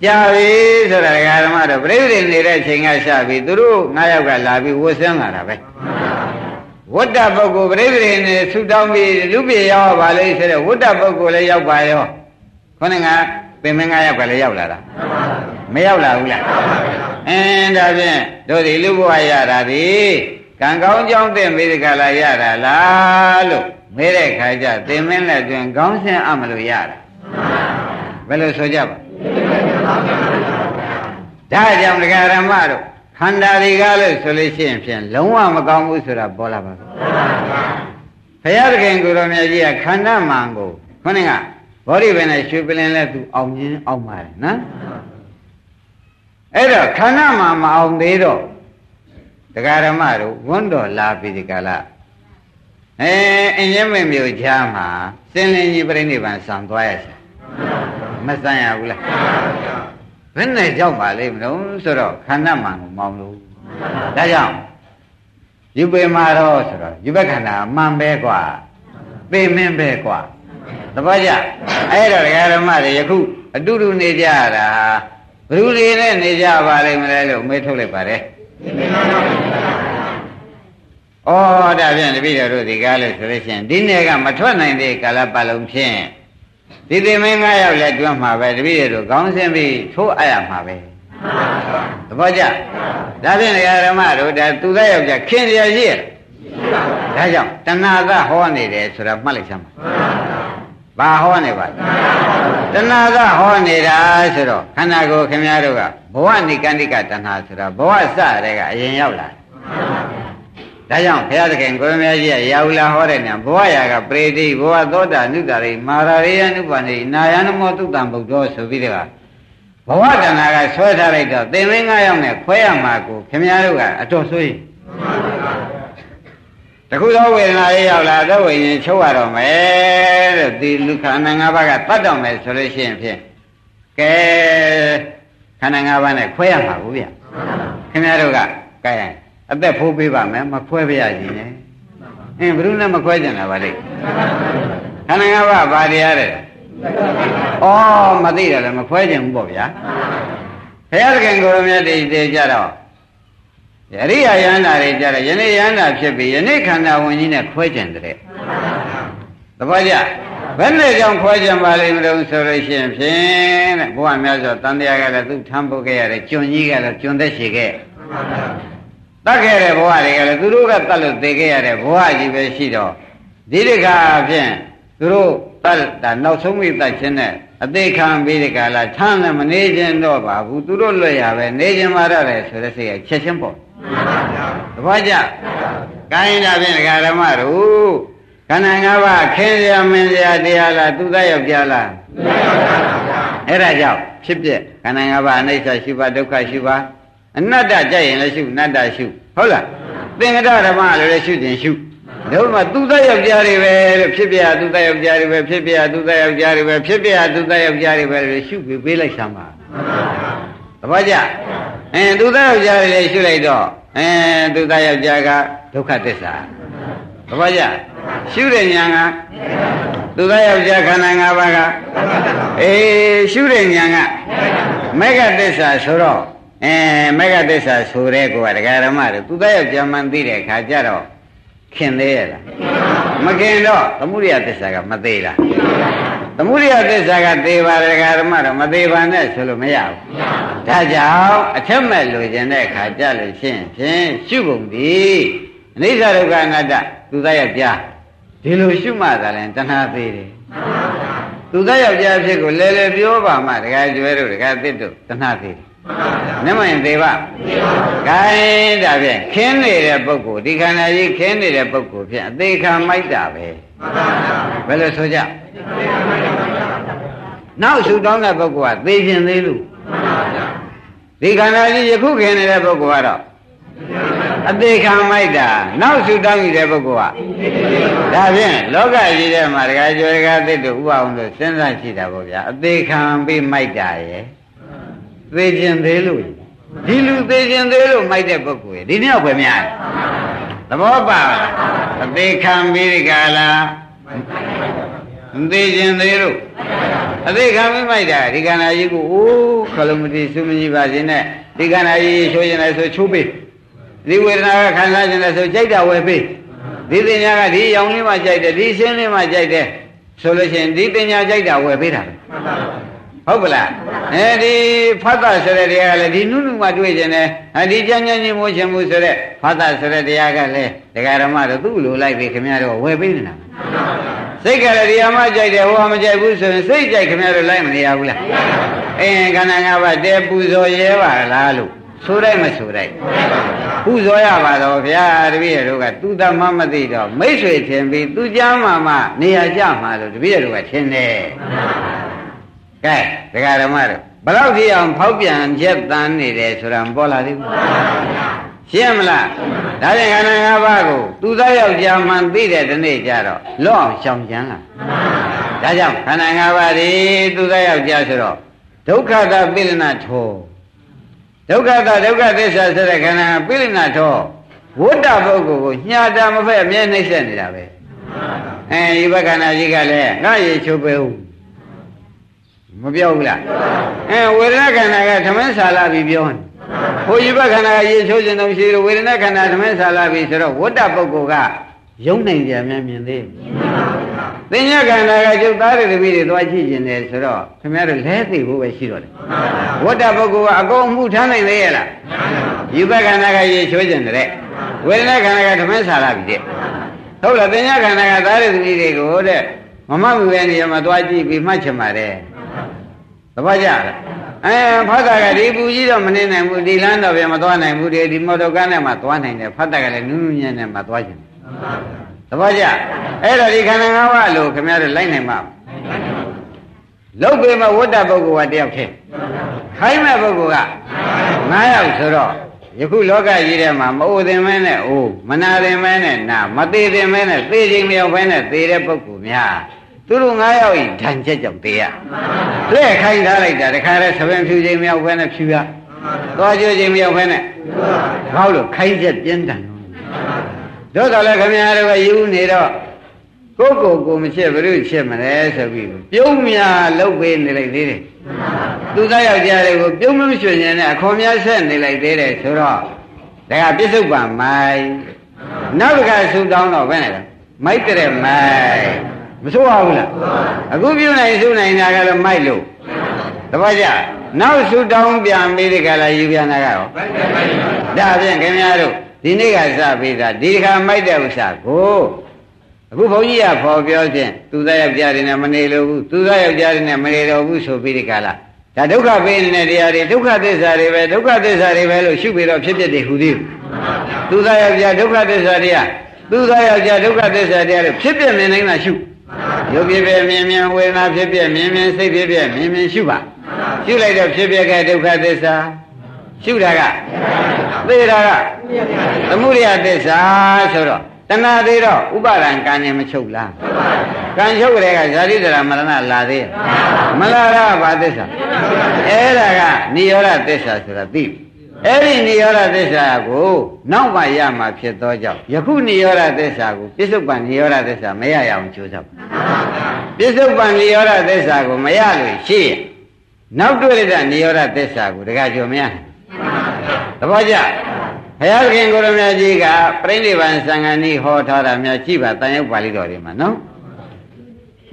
ကြာပြီဆိုတာဒကာဓမ္မတို့ပြိဋိနေတဲ့ချိန်ကရှာပြီသူတို့ငါးယောက်ကလာပြီးဝတ်ဆင်းလာတာပဲဝတ္တပုဂ္ဂိုလ်ပြိဋိနေဆူတောင်းပြီးလူပြေရောက်ပါလေဆိုတဲ့ဝတ္တပုဂ္ဂိုလ်လည်းရောက်ပါရောခေါင်းက ပင်မငါးယောက်ကလည်းရောက်လာတာမရောက်လာဘူးလားအင်းဒါဖြင့်တို့ဒီလူဘဝရတာဒီကံကောင်းကြောင်းတဲ့မိဒကလာရတာလားလို့မဲတဲ့ခါကျသင်မင်းလက်တွင်ခေါင်းဆင်းအမလို့ရတာဘယ်လိုဆိုကြပါဒါကြောင့်ဒကာရမတို့ခန္ဓာတွေကလို့ဆိုလို့ရှိရင်ဖြင့်လုံးဝမကောင်းဘူးဆိုတာပေါ်လာပါဘူးဘုရားသခင်ကိုရောမြတ်ကြီးကခန္ဓာမှန်ကိုခေါင်းက ဘောဓိပင်နဲ့ရွှေပလင်လဲသူအောင်မြင်အောင်ပါတယ်နော်အဲ့တော့ခန္ဓာမှမအောင်သေးတော့ဒကာရမတို့ဝန်းတော်လာပြီဒီကလာအဲအင်းရင်မမျိုးချားမှာစင်လင်ကြီးပြိဋိဘံဆံသွားရစီမဆန်ရဘူးလားဘယ်နဲ့ကြောက်ပါလိမ့်မလို့ဆိုတော့ခန္ဓာမှန်ကိုမောင်းလို့ဒါကြောင့်ယူပေမာတော့ဆိုတော့ယူဘက်ခန္ဓာမှန်ပဲกว่าသိမင်းပဲกว่า သဘောကျအဲ့တော့ဒကာဓမ္မတွေယခုအတူတူနေကြတာဘယ်သူတွေနဲ့နေကြပါလိမ့်မလဲလို့မေးထုတ်လိုက်ပါတယ်ဩဒါဖြင့်တပည့်တော်တို့ဒီကားလို့ဆိုလို့ရှိရင်ဒီနေ့ကမထွက်နိုင်သေးကာလပတ်လုံးဖြင့်ဒီသိမင်း၅ယောက်လက်တွန်းမှာပဲတပည့်တို့ခေါင်းဆင်းပြီးထိုးအပ်ရမှာပဲသဘောကျဒါဖြင့်ဓမ္မတို့ဒါသူသားယောက်ျားခင်ရရှိရဒါကြောင့်တဏှာကဟောနေတယ်ဆိုတာမှတ်လိုက်စမ်းပါ ဘာဟောနေပါတဏှာကဟောနေတာဆိုတော့ခန္ဓာကိုယ်ခင်ဗျားတို့ကဘဝနိကန္တိကတဏှာဆိုတာဘဝစတဲ့ကအရင်ရောက်လာဒါကြောင့်ဘုရားသခင်ကိုရမကြီးကရာဟုလာဟောတဲ့ညဘဝရာကပရိတိဘဝသောတာနုတာရိမာရရိယနုပန္နိနာယနမောတုတံဗုဒ္ဓောဆိုပြီးတော့ဘဝတဏှာကဆွဲထားလိုက်တော့သင်္မင်း၅ယောက်နဲ့ခွဲရမှာကိုခင်ဗျားတို့ကအတော်ဆိုရင် တခုသောဝေဒနာရေးရောက်လာတော့ဝိညာဉ်ချုပ်ရတော့မယ်တဲ့ဒီလူခန္ဓာ၅ပါးကတတ်တော့မယ်ဆိုလို့ရှိရင်ဖြင့်ကဲခန္ဓာ၅ပါးနဲ့ခွဲရမှာဘူးဗျခင်ဗျားတို့ကကဲအသက်ဖိုးပေးပါမယ်မခွဲပြရစီနဲ့အင်းဘယ်သူနဲ့မခွဲကြင်တာပါလိမ့်ခန္ဓာ၅ပါးဘာတရားတဲ့ဩမသိတယ်လည်းမခွဲခြင်းဘူးပေါ့ဗျာဘုရားသခင်ကိုရမြတ်တည်တည်ကြတော့ ယရိယာယန္တာတွေကြတော့ယနေ့ယန္တာဖြစ်ပြီးယနေ့ခန္ဓာဝင်ကြီးနဲ့ခွဲခြင်းတဲ့သဘောကျဘယ်နဲ့ကြောင့်ခွဲခြင်းပါလိမ့်မလို့ဆိုလို့ရှိရင်ဖြင့်တဲ့ဘုရားများဆိုတန်တရားကလည်းသူထမ်းပုတ်ခဲ့ရတယ်ကျွန်ကြီးကလည်းကျွန်သက်ရှိခဲ့တတ်ခဲ့တဲ့ဘဝတွေကလည်းသူတို့ကတတ်လို့သိခဲ့ရတဲ့ဘဝကြီးပဲရှိတော့ဒီတခါဖြင့်သူတို့တတ်တာနောက်ဆုံးမိတတ်ခြင်းနဲ့အသေးခံပြီးဒီကလာထမ်းလည်းမနေခြင်းတော့ပါဘူးသူတို့လွတ်ရပဲနေခြင်းမာရတယ်ဆိုတဲ့စိတ်ကချက်ချင်းပေါ့ သဘောကျကိုင်းတာဖြင့်ဒကာဓမ္မတို့ခန္ဓာ၅ပါးခင်းစရာမင်းစရာတရားလားသူသားယောက်ျားလားအဲ့ဒါကြောင့်ဖြစ်ဖြစ်ခန္ဓာ၅ပါးအနိစ္စရှိပါဒုက္ခရှိပါအနတ္တကြိုက်ရင်လည်းရှုအနတ္တရှုဟုတ်လားသင်္ကတဓမ္မလည်းရှုခြင်းရှုတို့မှသူသားယောက်ျားတွေပဲလို့ဖြစ်ပြသူသားယောက်ျားတွေပဲဖြစ်ပြသူသားယောက်ျားတွေပဲဖြစ်ပြသူသားယောက်ျားတွေပဲလို့ရှုပြီးပေးလိုက်စမ်းပါသ ဘောကျအင်းသူသားယောက်ျားတွေလည်းရှုလိုက်တော့အင်းသူသားယောက်ျားကဒုက္ခသစ္စာသဘောကျရှုတဲ့ဉာဏ်ကသူသားယောက်ျားခန္ဓာ၅ပါးကအေးရှုတဲ့ဉာဏ်ကမေဃသစ္စာဆိုတော့အဲမေဃသစ္စာဆိုတဲ့ကောဒကာရမတို့သူသားယောက်ျားမှန်သိတဲ့အခါကျတော့ခင်သေးရဲ့လားမခင်တော့သမုဒိယသစ္စာကမသေးလား သမုဒိယသစ္စာကသေပါတယ်ဓမ္မတော့မသေးပါနဲ့ဆိုလို့မရဘူးဒါကြောင့်အထက်မဲ့လိုချင်တဲ့အခါကြလို့ရှင်းဖြင့်ရှုကုန်ပြီအနိစ္စဒုက္ခအနတ္တသူသားယောက်ျားဒီလိုရှုမှသာလဲတဏှာသေးတယ်သူသားယောက်ျားဖြစ်ကိုလဲလဲပြောပါမှတခါကျွဲတို့တခါသစ်တို့တဏှာသေးတယ် နမရင်သေးပါဂိုင်းဒါဖြင့်ခင်းနေတဲ့ပုဂ္ဂိုလ်ဒီခန္ဓာကြီးခင်းနေတဲ့ပုဂ္ဂိုလ်ဖြင့်အသေးခံမိုက်တာပဲဘယ်လိုဆိုကြနောက်ရှုတောင်းတဲ့ပုဂ္ဂိုလ်ကသေခြင်းသေးလို့ဒီခန္ဓာကြီးယခုခင်းနေတဲ့ပုဂ္ဂိုလ်ကတော့အသေးခံမိုက်တာနောက်ရှုတောင်းနေတဲ့ပုဂ္ဂိုလ်ကဒါဖြင့်လောကကြီးထဲမှာတခါကျွဲတခါသစ်တို့ဥပအောင်လို့စဉ်းစားရှိတာပေါ့ဗျာအသေးခံပြီးမိုက်တာရဲ့ သေခြင်းသေးလို့ဒီလူသေခြင်းသေးလို့မိုက်တဲ့ပုဂ္ဂိုလ်ဒီနေ့ပဲများသဘောပါအသေးခံပြီးဒီကလာသေခြင်းသေးလို့အသေးခံပြီးမိုက်တာဒီကန္နာကြီးကိုအိုးခလုံးမတိစုမကြီးပါစေနဲ့ဒီကန္နာကြီးချိုးရင်လည်းဆိုချိုးပေးဒီဝေဒနာကခံစားခြင်းလည်းဆိုကြိုက်တာဝယ်ပေးဒီပညာကဒီရောင်လေးမှကြိုက်တယ်ဒီရှင်းလေးမှကြိုက်တယ်ဆိုလို့ရှိရင်ဒီပညာကြိုက်တာဝယ်ပေးတာ ဟုတ်ပလားအဲဒီဖတ်တာဆိုတဲ့တရားကလည်းဒီနုနုမှတွေ့ခြင်းနဲ့ဒီကြမ်းကြမ်းချင်းမိုးခြင်းမှုဆိုတဲ့ဖတ်တာဆိုတဲ့တရားကလည်းဒကာရမတို့သူ့လိုလိုက်ပြီးခင်ဗျားတို့ဝယ်ပေးနေတာစိတ်ကလည်းဒီအမကြိုက်တယ်ဟိုကမကြိုက်ဘူးဆိုရင်စိတ်ကြိုက်ခင်ဗျားတို့လိုက်မနေရဘူးလားအင်းခန္ဓာငါးပါးတဲပူဇော်ရဲပါလားလို့ဆိုလိုက်မဆိုလိုက်ပူဇော်ရပါတော့ဗျာတပည့်တို့ကသူသမမသိတော့မိတ်ဆွေထင်ပြီးသူကြမ်းမှမှနေရာကျမှလို့တပည့်တို့ကထင်တယ် ကဲဒကာဓမ္မတို့ဘလောက်ကြည့်အောင်ဖောက်ပြန်ချက်တန်းနေတယ်ဆိုတာမပေါ်လာသေးဘူးရှင်းမလားဒါပြန်ခန္ဓာ၅ပါးကိုသူသားယောက်ျားမှန်သိတဲ့ဒီနေ့ကျတော့လော့အောင်ရှောင်ကြံလားဒါကြောင့်ခန္ဓာ၅ပါးဒီသူသားယောက်ျားဆိုတော့ဒုက္ခတာပိလနာထောဒုက္ခတာဒုက္ခသစ္စာဆိုတဲ့ခန္ဓာပိလနာထောဝိတ္တပုဂ္ဂိုလ်ကိုညှာတာမဖက်အမြဲနှိမ့်ဆက်နေတာပဲအဲဒီဘက္ခဏာကြီးကလည်းငါရေချုပ်ပဲဦး မပြောဘူးလားအဲဝေဒနာခန္ဓာကသမင်းဆာလာပြီးပြောတယ်ဘုရားဘခန္ဓာကရေချိုးခြင်းတော့ရှိတယ်ဝေဒနာခန္ဓာသမင်းဆာလာပြီးဆိုတော့ဝတ္တပုဂ္ဂိုလ်ကယုံနိုင်ကြများမြင်သေးသင်္ညခန္ဓာကကျုပ်သားတွေတပည့်တွေသွားကြည့်ခြင်းတယ်ဆိုတော့ခင်ဗျားတို့လဲသိဖို့ပဲရှိတော့တယ်ဝတ္တပုဂ္ဂိုလ်ကအကုန်မှုထမ်းနိုင်သေးရဲ့လားယူဘခန္ဓာကရေချိုးခြင်းတဲ့ဝေဒနာခန္ဓာကသမင်းဆာလာပြီးတဲ့ဟုတ်လားသင်္ညခန္ဓာကသားတွေတပည့်တွေကိုတဲ့မမမူရဲ့နေရာမှာသွားကြည့်ပြီးမှတ်ချင်ပါတယ် သဘောကျလားအဲဖတ်တာကဒီပူကြီးတော့မနေနိုင်ဘူးဒီလမ်းတော့ပြန်မသွားနိုင်ဘူးဒီဒီမော်တော်ကားနဲ့မှသွားနိုင်တယ်ဖတ်တာကလည်းနူးနူးညံ့နဲ့မှသွားခြင်းသဘောကျအဲ့တော့ဒီခန္ဓာ၅ပါးလို့ခင်ဗျားတို့လိုက်နိုင်မှာလုတ်ပေမဲ့ဝတ္တပုဂ္ဂိုလ်ကတယောက်တည်းခိုင်းမဲ့ပုဂ္ဂိုလ်က9ယောက်ဆိုတော့ယခုလောကကြီးထဲမှာမအိုသင်မဲနဲ့အိုးမနာသင်မဲနဲ့နာမသေးသင်မဲနဲ့သေခြင်းမရောက်ဘဲနဲ့သေတဲ့ပုဂ္ဂိုလ်များ သူတို့9ယောက်ဤဓာန်ချက်ကြောင့်သေးရလက်ခိုင်းထားလိုက်တာတခါတည်းသဘင်ဖြူခြင်းမရောက်ဘဲနဲ့ဖြူရသွားကြွခြင်းမရောက်ဘဲနဲ့ဘောက်လို့ခိုင်းချက်ပြင်းတန်တို့တော့လည်းခင်ဗျားတို့ကယူနေတော့ကိုယ်ကိုယ်ကိုမချစ်ဘယ်လိုချစ်မလဲဆိုပြီးပြုံးမြလုတ်ပေးနေလိုက်သေးတယ်သူသားယောက်ျားတွေကိုပြုံးမရွှင်ရင်နဲ့အခေါ်များဆက်နေလိုက်သေးတယ်ဆိုတော့ဒါကပြစ္ဆုတ်ပံမိုင်နောက်တစ်ခါဆူတောင်းတော့ဘယ်နဲ့လဲမိုက်တဲ့မိုက် မဆိုးပါဘူးလားအခုပြုနိုင်ဆူနိုင်တာကတော့မိုက်လို့တပတ်ကြနောက်ဆူတောင်းပြန်ပြီးဒီကလာယူပြန်တာကတော့ဒါဖြင့်ခင်ဗျားတို့ဒီနေ့ကစပြီးသားဒီခါမိုက်တဲ့ဥစ္စာကိုအခုဘုန်းကြီးကဖော်ပြောခြင်းသူသားယောက်ျားတွေနဲ့မနေလို့ဘူးသူသားယောက်ျားတွေနဲ့မနေတော့ဘူးဆိုပြီးဒီကလာဒါဒုက္ခပေးနေတဲ့တရားတွေဒုက္ခသစ္စာတွေပဲဒုက္ခသစ္စာတွေပဲလို့ရှုပြီးတော့ဖြစ်ဖြစ်တွေဟူသေးဘူးသူသားယောက်ျားဒုက္ခသစ္စာတွေကသူသားယောက်ျားဒုက္ခသစ္စာတရားတွေဖြစ်ဖြစ်မြင်နေတာရှု ရုပ်ဖြစ်ဖြစ်မြင်မြင်ဝေဒနာဖြစ်ဖြစ်မြင်မြင်စိတ်ဖြစ်ဖြစ်မြင်မြင်ရှုပါရှုလိုက်တော့ဖြစ်ဖြစ်ကဒုက္ခသစ္စာရှုတာကသေတာကသမုဒယသစ္စာဆိုတော့တဏှာသေးတော့ဥပါဒံကံနေမချုပ်လားကံချုပ်တဲ့ကဇာတိတရာမရဏလာသေးမလာရဘာသစ္စာအဲ့ဒါကនិရောဓသစ္စာဆိုတာသိပြီ အဲ့ဒီနိရောဓသစ္စာကိုနောက်မှရမှာဖြစ်သောကြောင့်ယခုနိရောဓသစ္စာကိုပြစ္ဆုတ်ပန်နိရောဓသစ္စာမရရအောင်ကြိုးစားပါပြစ္ဆုတ်ပန်နိရောဓသစ္စာကိုမရလို့ရှိရင်နောက်တွေ့ရတဲ့နိရောဓသစ္စာကိုတခါကြော်မရနိုင်သဘောကျဘုရားခင်ကိုရမကြီးကပြိဋိဘံသံဃာနီးဟောထားတာများရှိပါတန်ရုပ်ပါဠိတော်တွေမှာနော်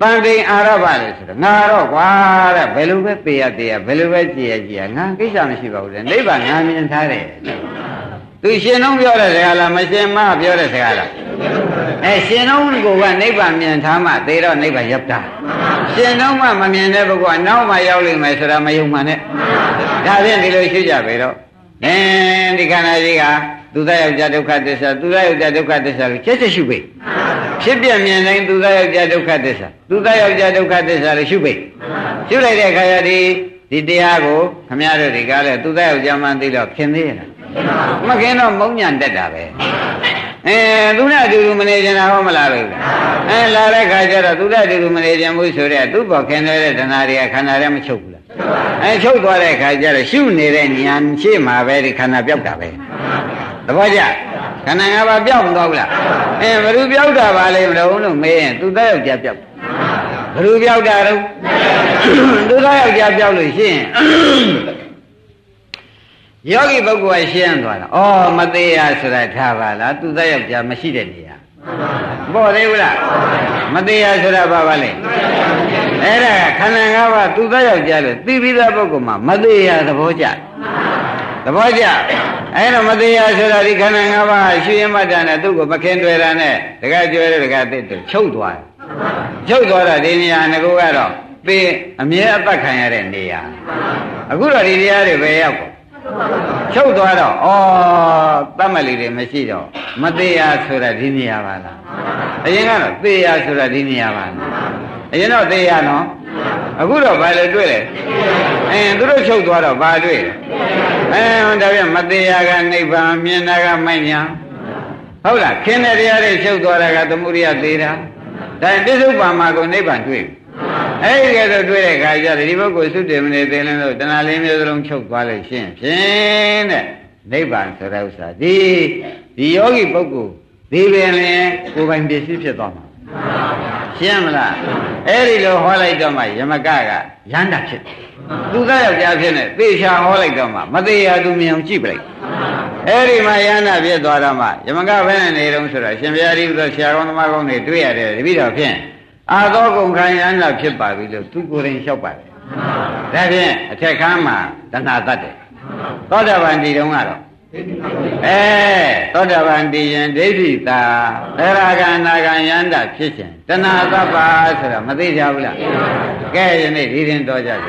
တန်တိန်အာရဘလို့ဆိုတော့ငါတော့ကွာတဲ့ဘယ်လိုပဲပေရသေးရဘယ်လိုပဲကြည်ရကြည်ရငါကိစ္စမရှိပါဘူးလေနိဗ္ဗာန်ငါမြင်ထားတယ်သူရှင်တော့ပြောတဲ့စကားလားမရှင်မပြောတဲ့စကားလားအဲရှင်တော့ကိုကနိဗ္ဗာန်မြင်ထားမှသေတော့နိဗ္ဗာန်ရောက်တာရှင်တော့မှမမြင်တဲ့ပုဂ္ဂိုလ်ကနောက်မှရောက်လိမ့်မယ်ဆိုတာမယုံမှနဲ့ဒါဖြင့်ဒီလိုရှိကြပဲတော့အင်းဒီခန္ဓာကြီးက သူသားယောက်ျားဒုက္ခသစ္စာသူသားယောက်ျားဒုက္ခသစ္စာကိုချက်ချက်ရှုပေဖြစ်ပြမြင်တိုင်းသူသားယောက်ျားဒုက္ခသစ္စာသူသားယောက်ျားဒုက္ခသစ္စာကိုရှုပေရှုလိုက်တဲ့အခါကျဒီဒီတရားကိုခမရတို့ဒီကားလဲသူသားယောက်ျားမှသိတော့ခင်သေးရလားမခင်တော့မုံညံတက်တာပဲအဲသူနဲ့အတူတူမနေကြတာဟောမလားလို့အဲလာတဲ့ခါကျတော့သူနဲ့အတူတူမနေကြဘူးဆိုတော့သူ့ဘောခင်တဲ့တဏှာတွေကခန္ဓာထဲမချုပ်ဘူးလား အဲချုပ်သွားတဲ့ခါကျတော့ရှုနေတဲ့ဉာဏ်ရှိမှပဲဒီခန္ဓာပြောက်တာပဲသဘောကျခန္ဓာငါးပါးပြောက်မသွားဘူးလားအဲဘယ်သူပြောက်တာပါလဲမလို့လို့မေးရင်သူသားယောက်ျားပြောက်ဘယ်သူပြောက်တာတော့သူသားယောက်ျားပြောက်လို့ရှိရင်ယောဂီပုဂ္ဂိုလ်ကရှင်းသွားတာ။အော်မသေးရဆိုတာထားပါလားသူသားယောက်ျားမရှိတဲ့နေရာ။ပေါ်သေးဘူးလား။မသေးရဆိုတာဘာပါလဲ။ အဲ့ဒါခန္ဓာ၅ပါးသူသားယောက်ျားလို့သိပြီးသားပုဂ္ဂိုလ်မှာမသေးရသဘောကျ။သဘောကျ။အဲ့တော့မသေးရဆိုတာဒီခန္ဓာ၅ပါးရှုရင်မှတ်တာနဲ့သူ့ကိုမခင်တွေ့တာနဲ့တကယ်ကျွဲတဲ့တကယ်သိတယ်ချုပ်သွားတယ်။ချုပ်သွားတာဒီနေရာငကိုကတော့သိအမြဲအသက်ခံရတဲ့နေရာ။အခုတော့ဒီတရားတွေပဲရောက်ကုန်ချုပ်သွားတော့ဩတတ်မလီတွေမရှိတော့မသေးရဆိုတာဒီနေရာပါလားအရင်ကတော့သေရဆိုတာဒီနေရာပါလား အရင်တော့သေရနော်အခုတော့ဘာလဲတွေ့လဲအင်းသူတို့ချုပ်သွားတော့ဘာတွေ့လဲအဲဒါပြန်မသေးရကနိဗ္ဗာန်မြင်တာကမိုက်ညာဟုတ်လားခင်းတဲ့တရားတွေချုပ်သွားတာကသမုဒိယသေးတာဒါပြစ္ဆုတ်ပါမှာကိုနိဗ္ဗာန်တွေ့အဲ့ဒီကတော့တွေ့တဲ့ခါကျတော့ဒီပုဂ္ဂိုလ်သုတေမနေသေးလင်းလို့တဏှာလေးမျိုးစလုံးချုပ်သွားလို့ရှင်းဖြင့်တဲ့နိဗ္ဗာန်ဆိုတဲ့ဥစ္စာဒီဒီယောဂီပုဂ္ဂိုလ်ဒီပင်လင်ကိုယ်ပိုင်ပစ္စည်းဖြစ်သွားမှာ ရှင်းမလားအဲ့ဒီလိုဟောလိုက်တော့မှယမကကရန္တာဖြစ်သူသားယောက်ျားဖြစ်နေသေချာဟောလိုက်တော့မှမသေးရသူမြင်အောင်ကြည့်ပလိုက်အဲ့ဒီမှာယန္တာဖြစ်သွားတော့မှယမကဘယ်နဲ့နေတုံးဆိုတော့ရှင်ဘုရားဒီလိုဆရာကောင်းသမားကောင်းတွေတွေ့ရတယ်တပိတော့ဖြင့်အာသောကုန်ခံရနာဖြစ်ပါပြီလို့သူကိုယ်တိုင်လျှောက်ပါတယ်ဒါဖြင့်အထက်ခန်းမှာတဏှာတတ်တယ်သောတာပန်ဒီတုန်းကတော့ အဲသောတာပန်ဒီရင်ဒိဋ္ဌိတာသရဂန္နာဂံယန္တာဖြစ်ခြင်းတဏှာတပ္ပါဆိုတာမသိကြဘူးလားကဲယနေ့ဒီရင်တော်ကြတယ်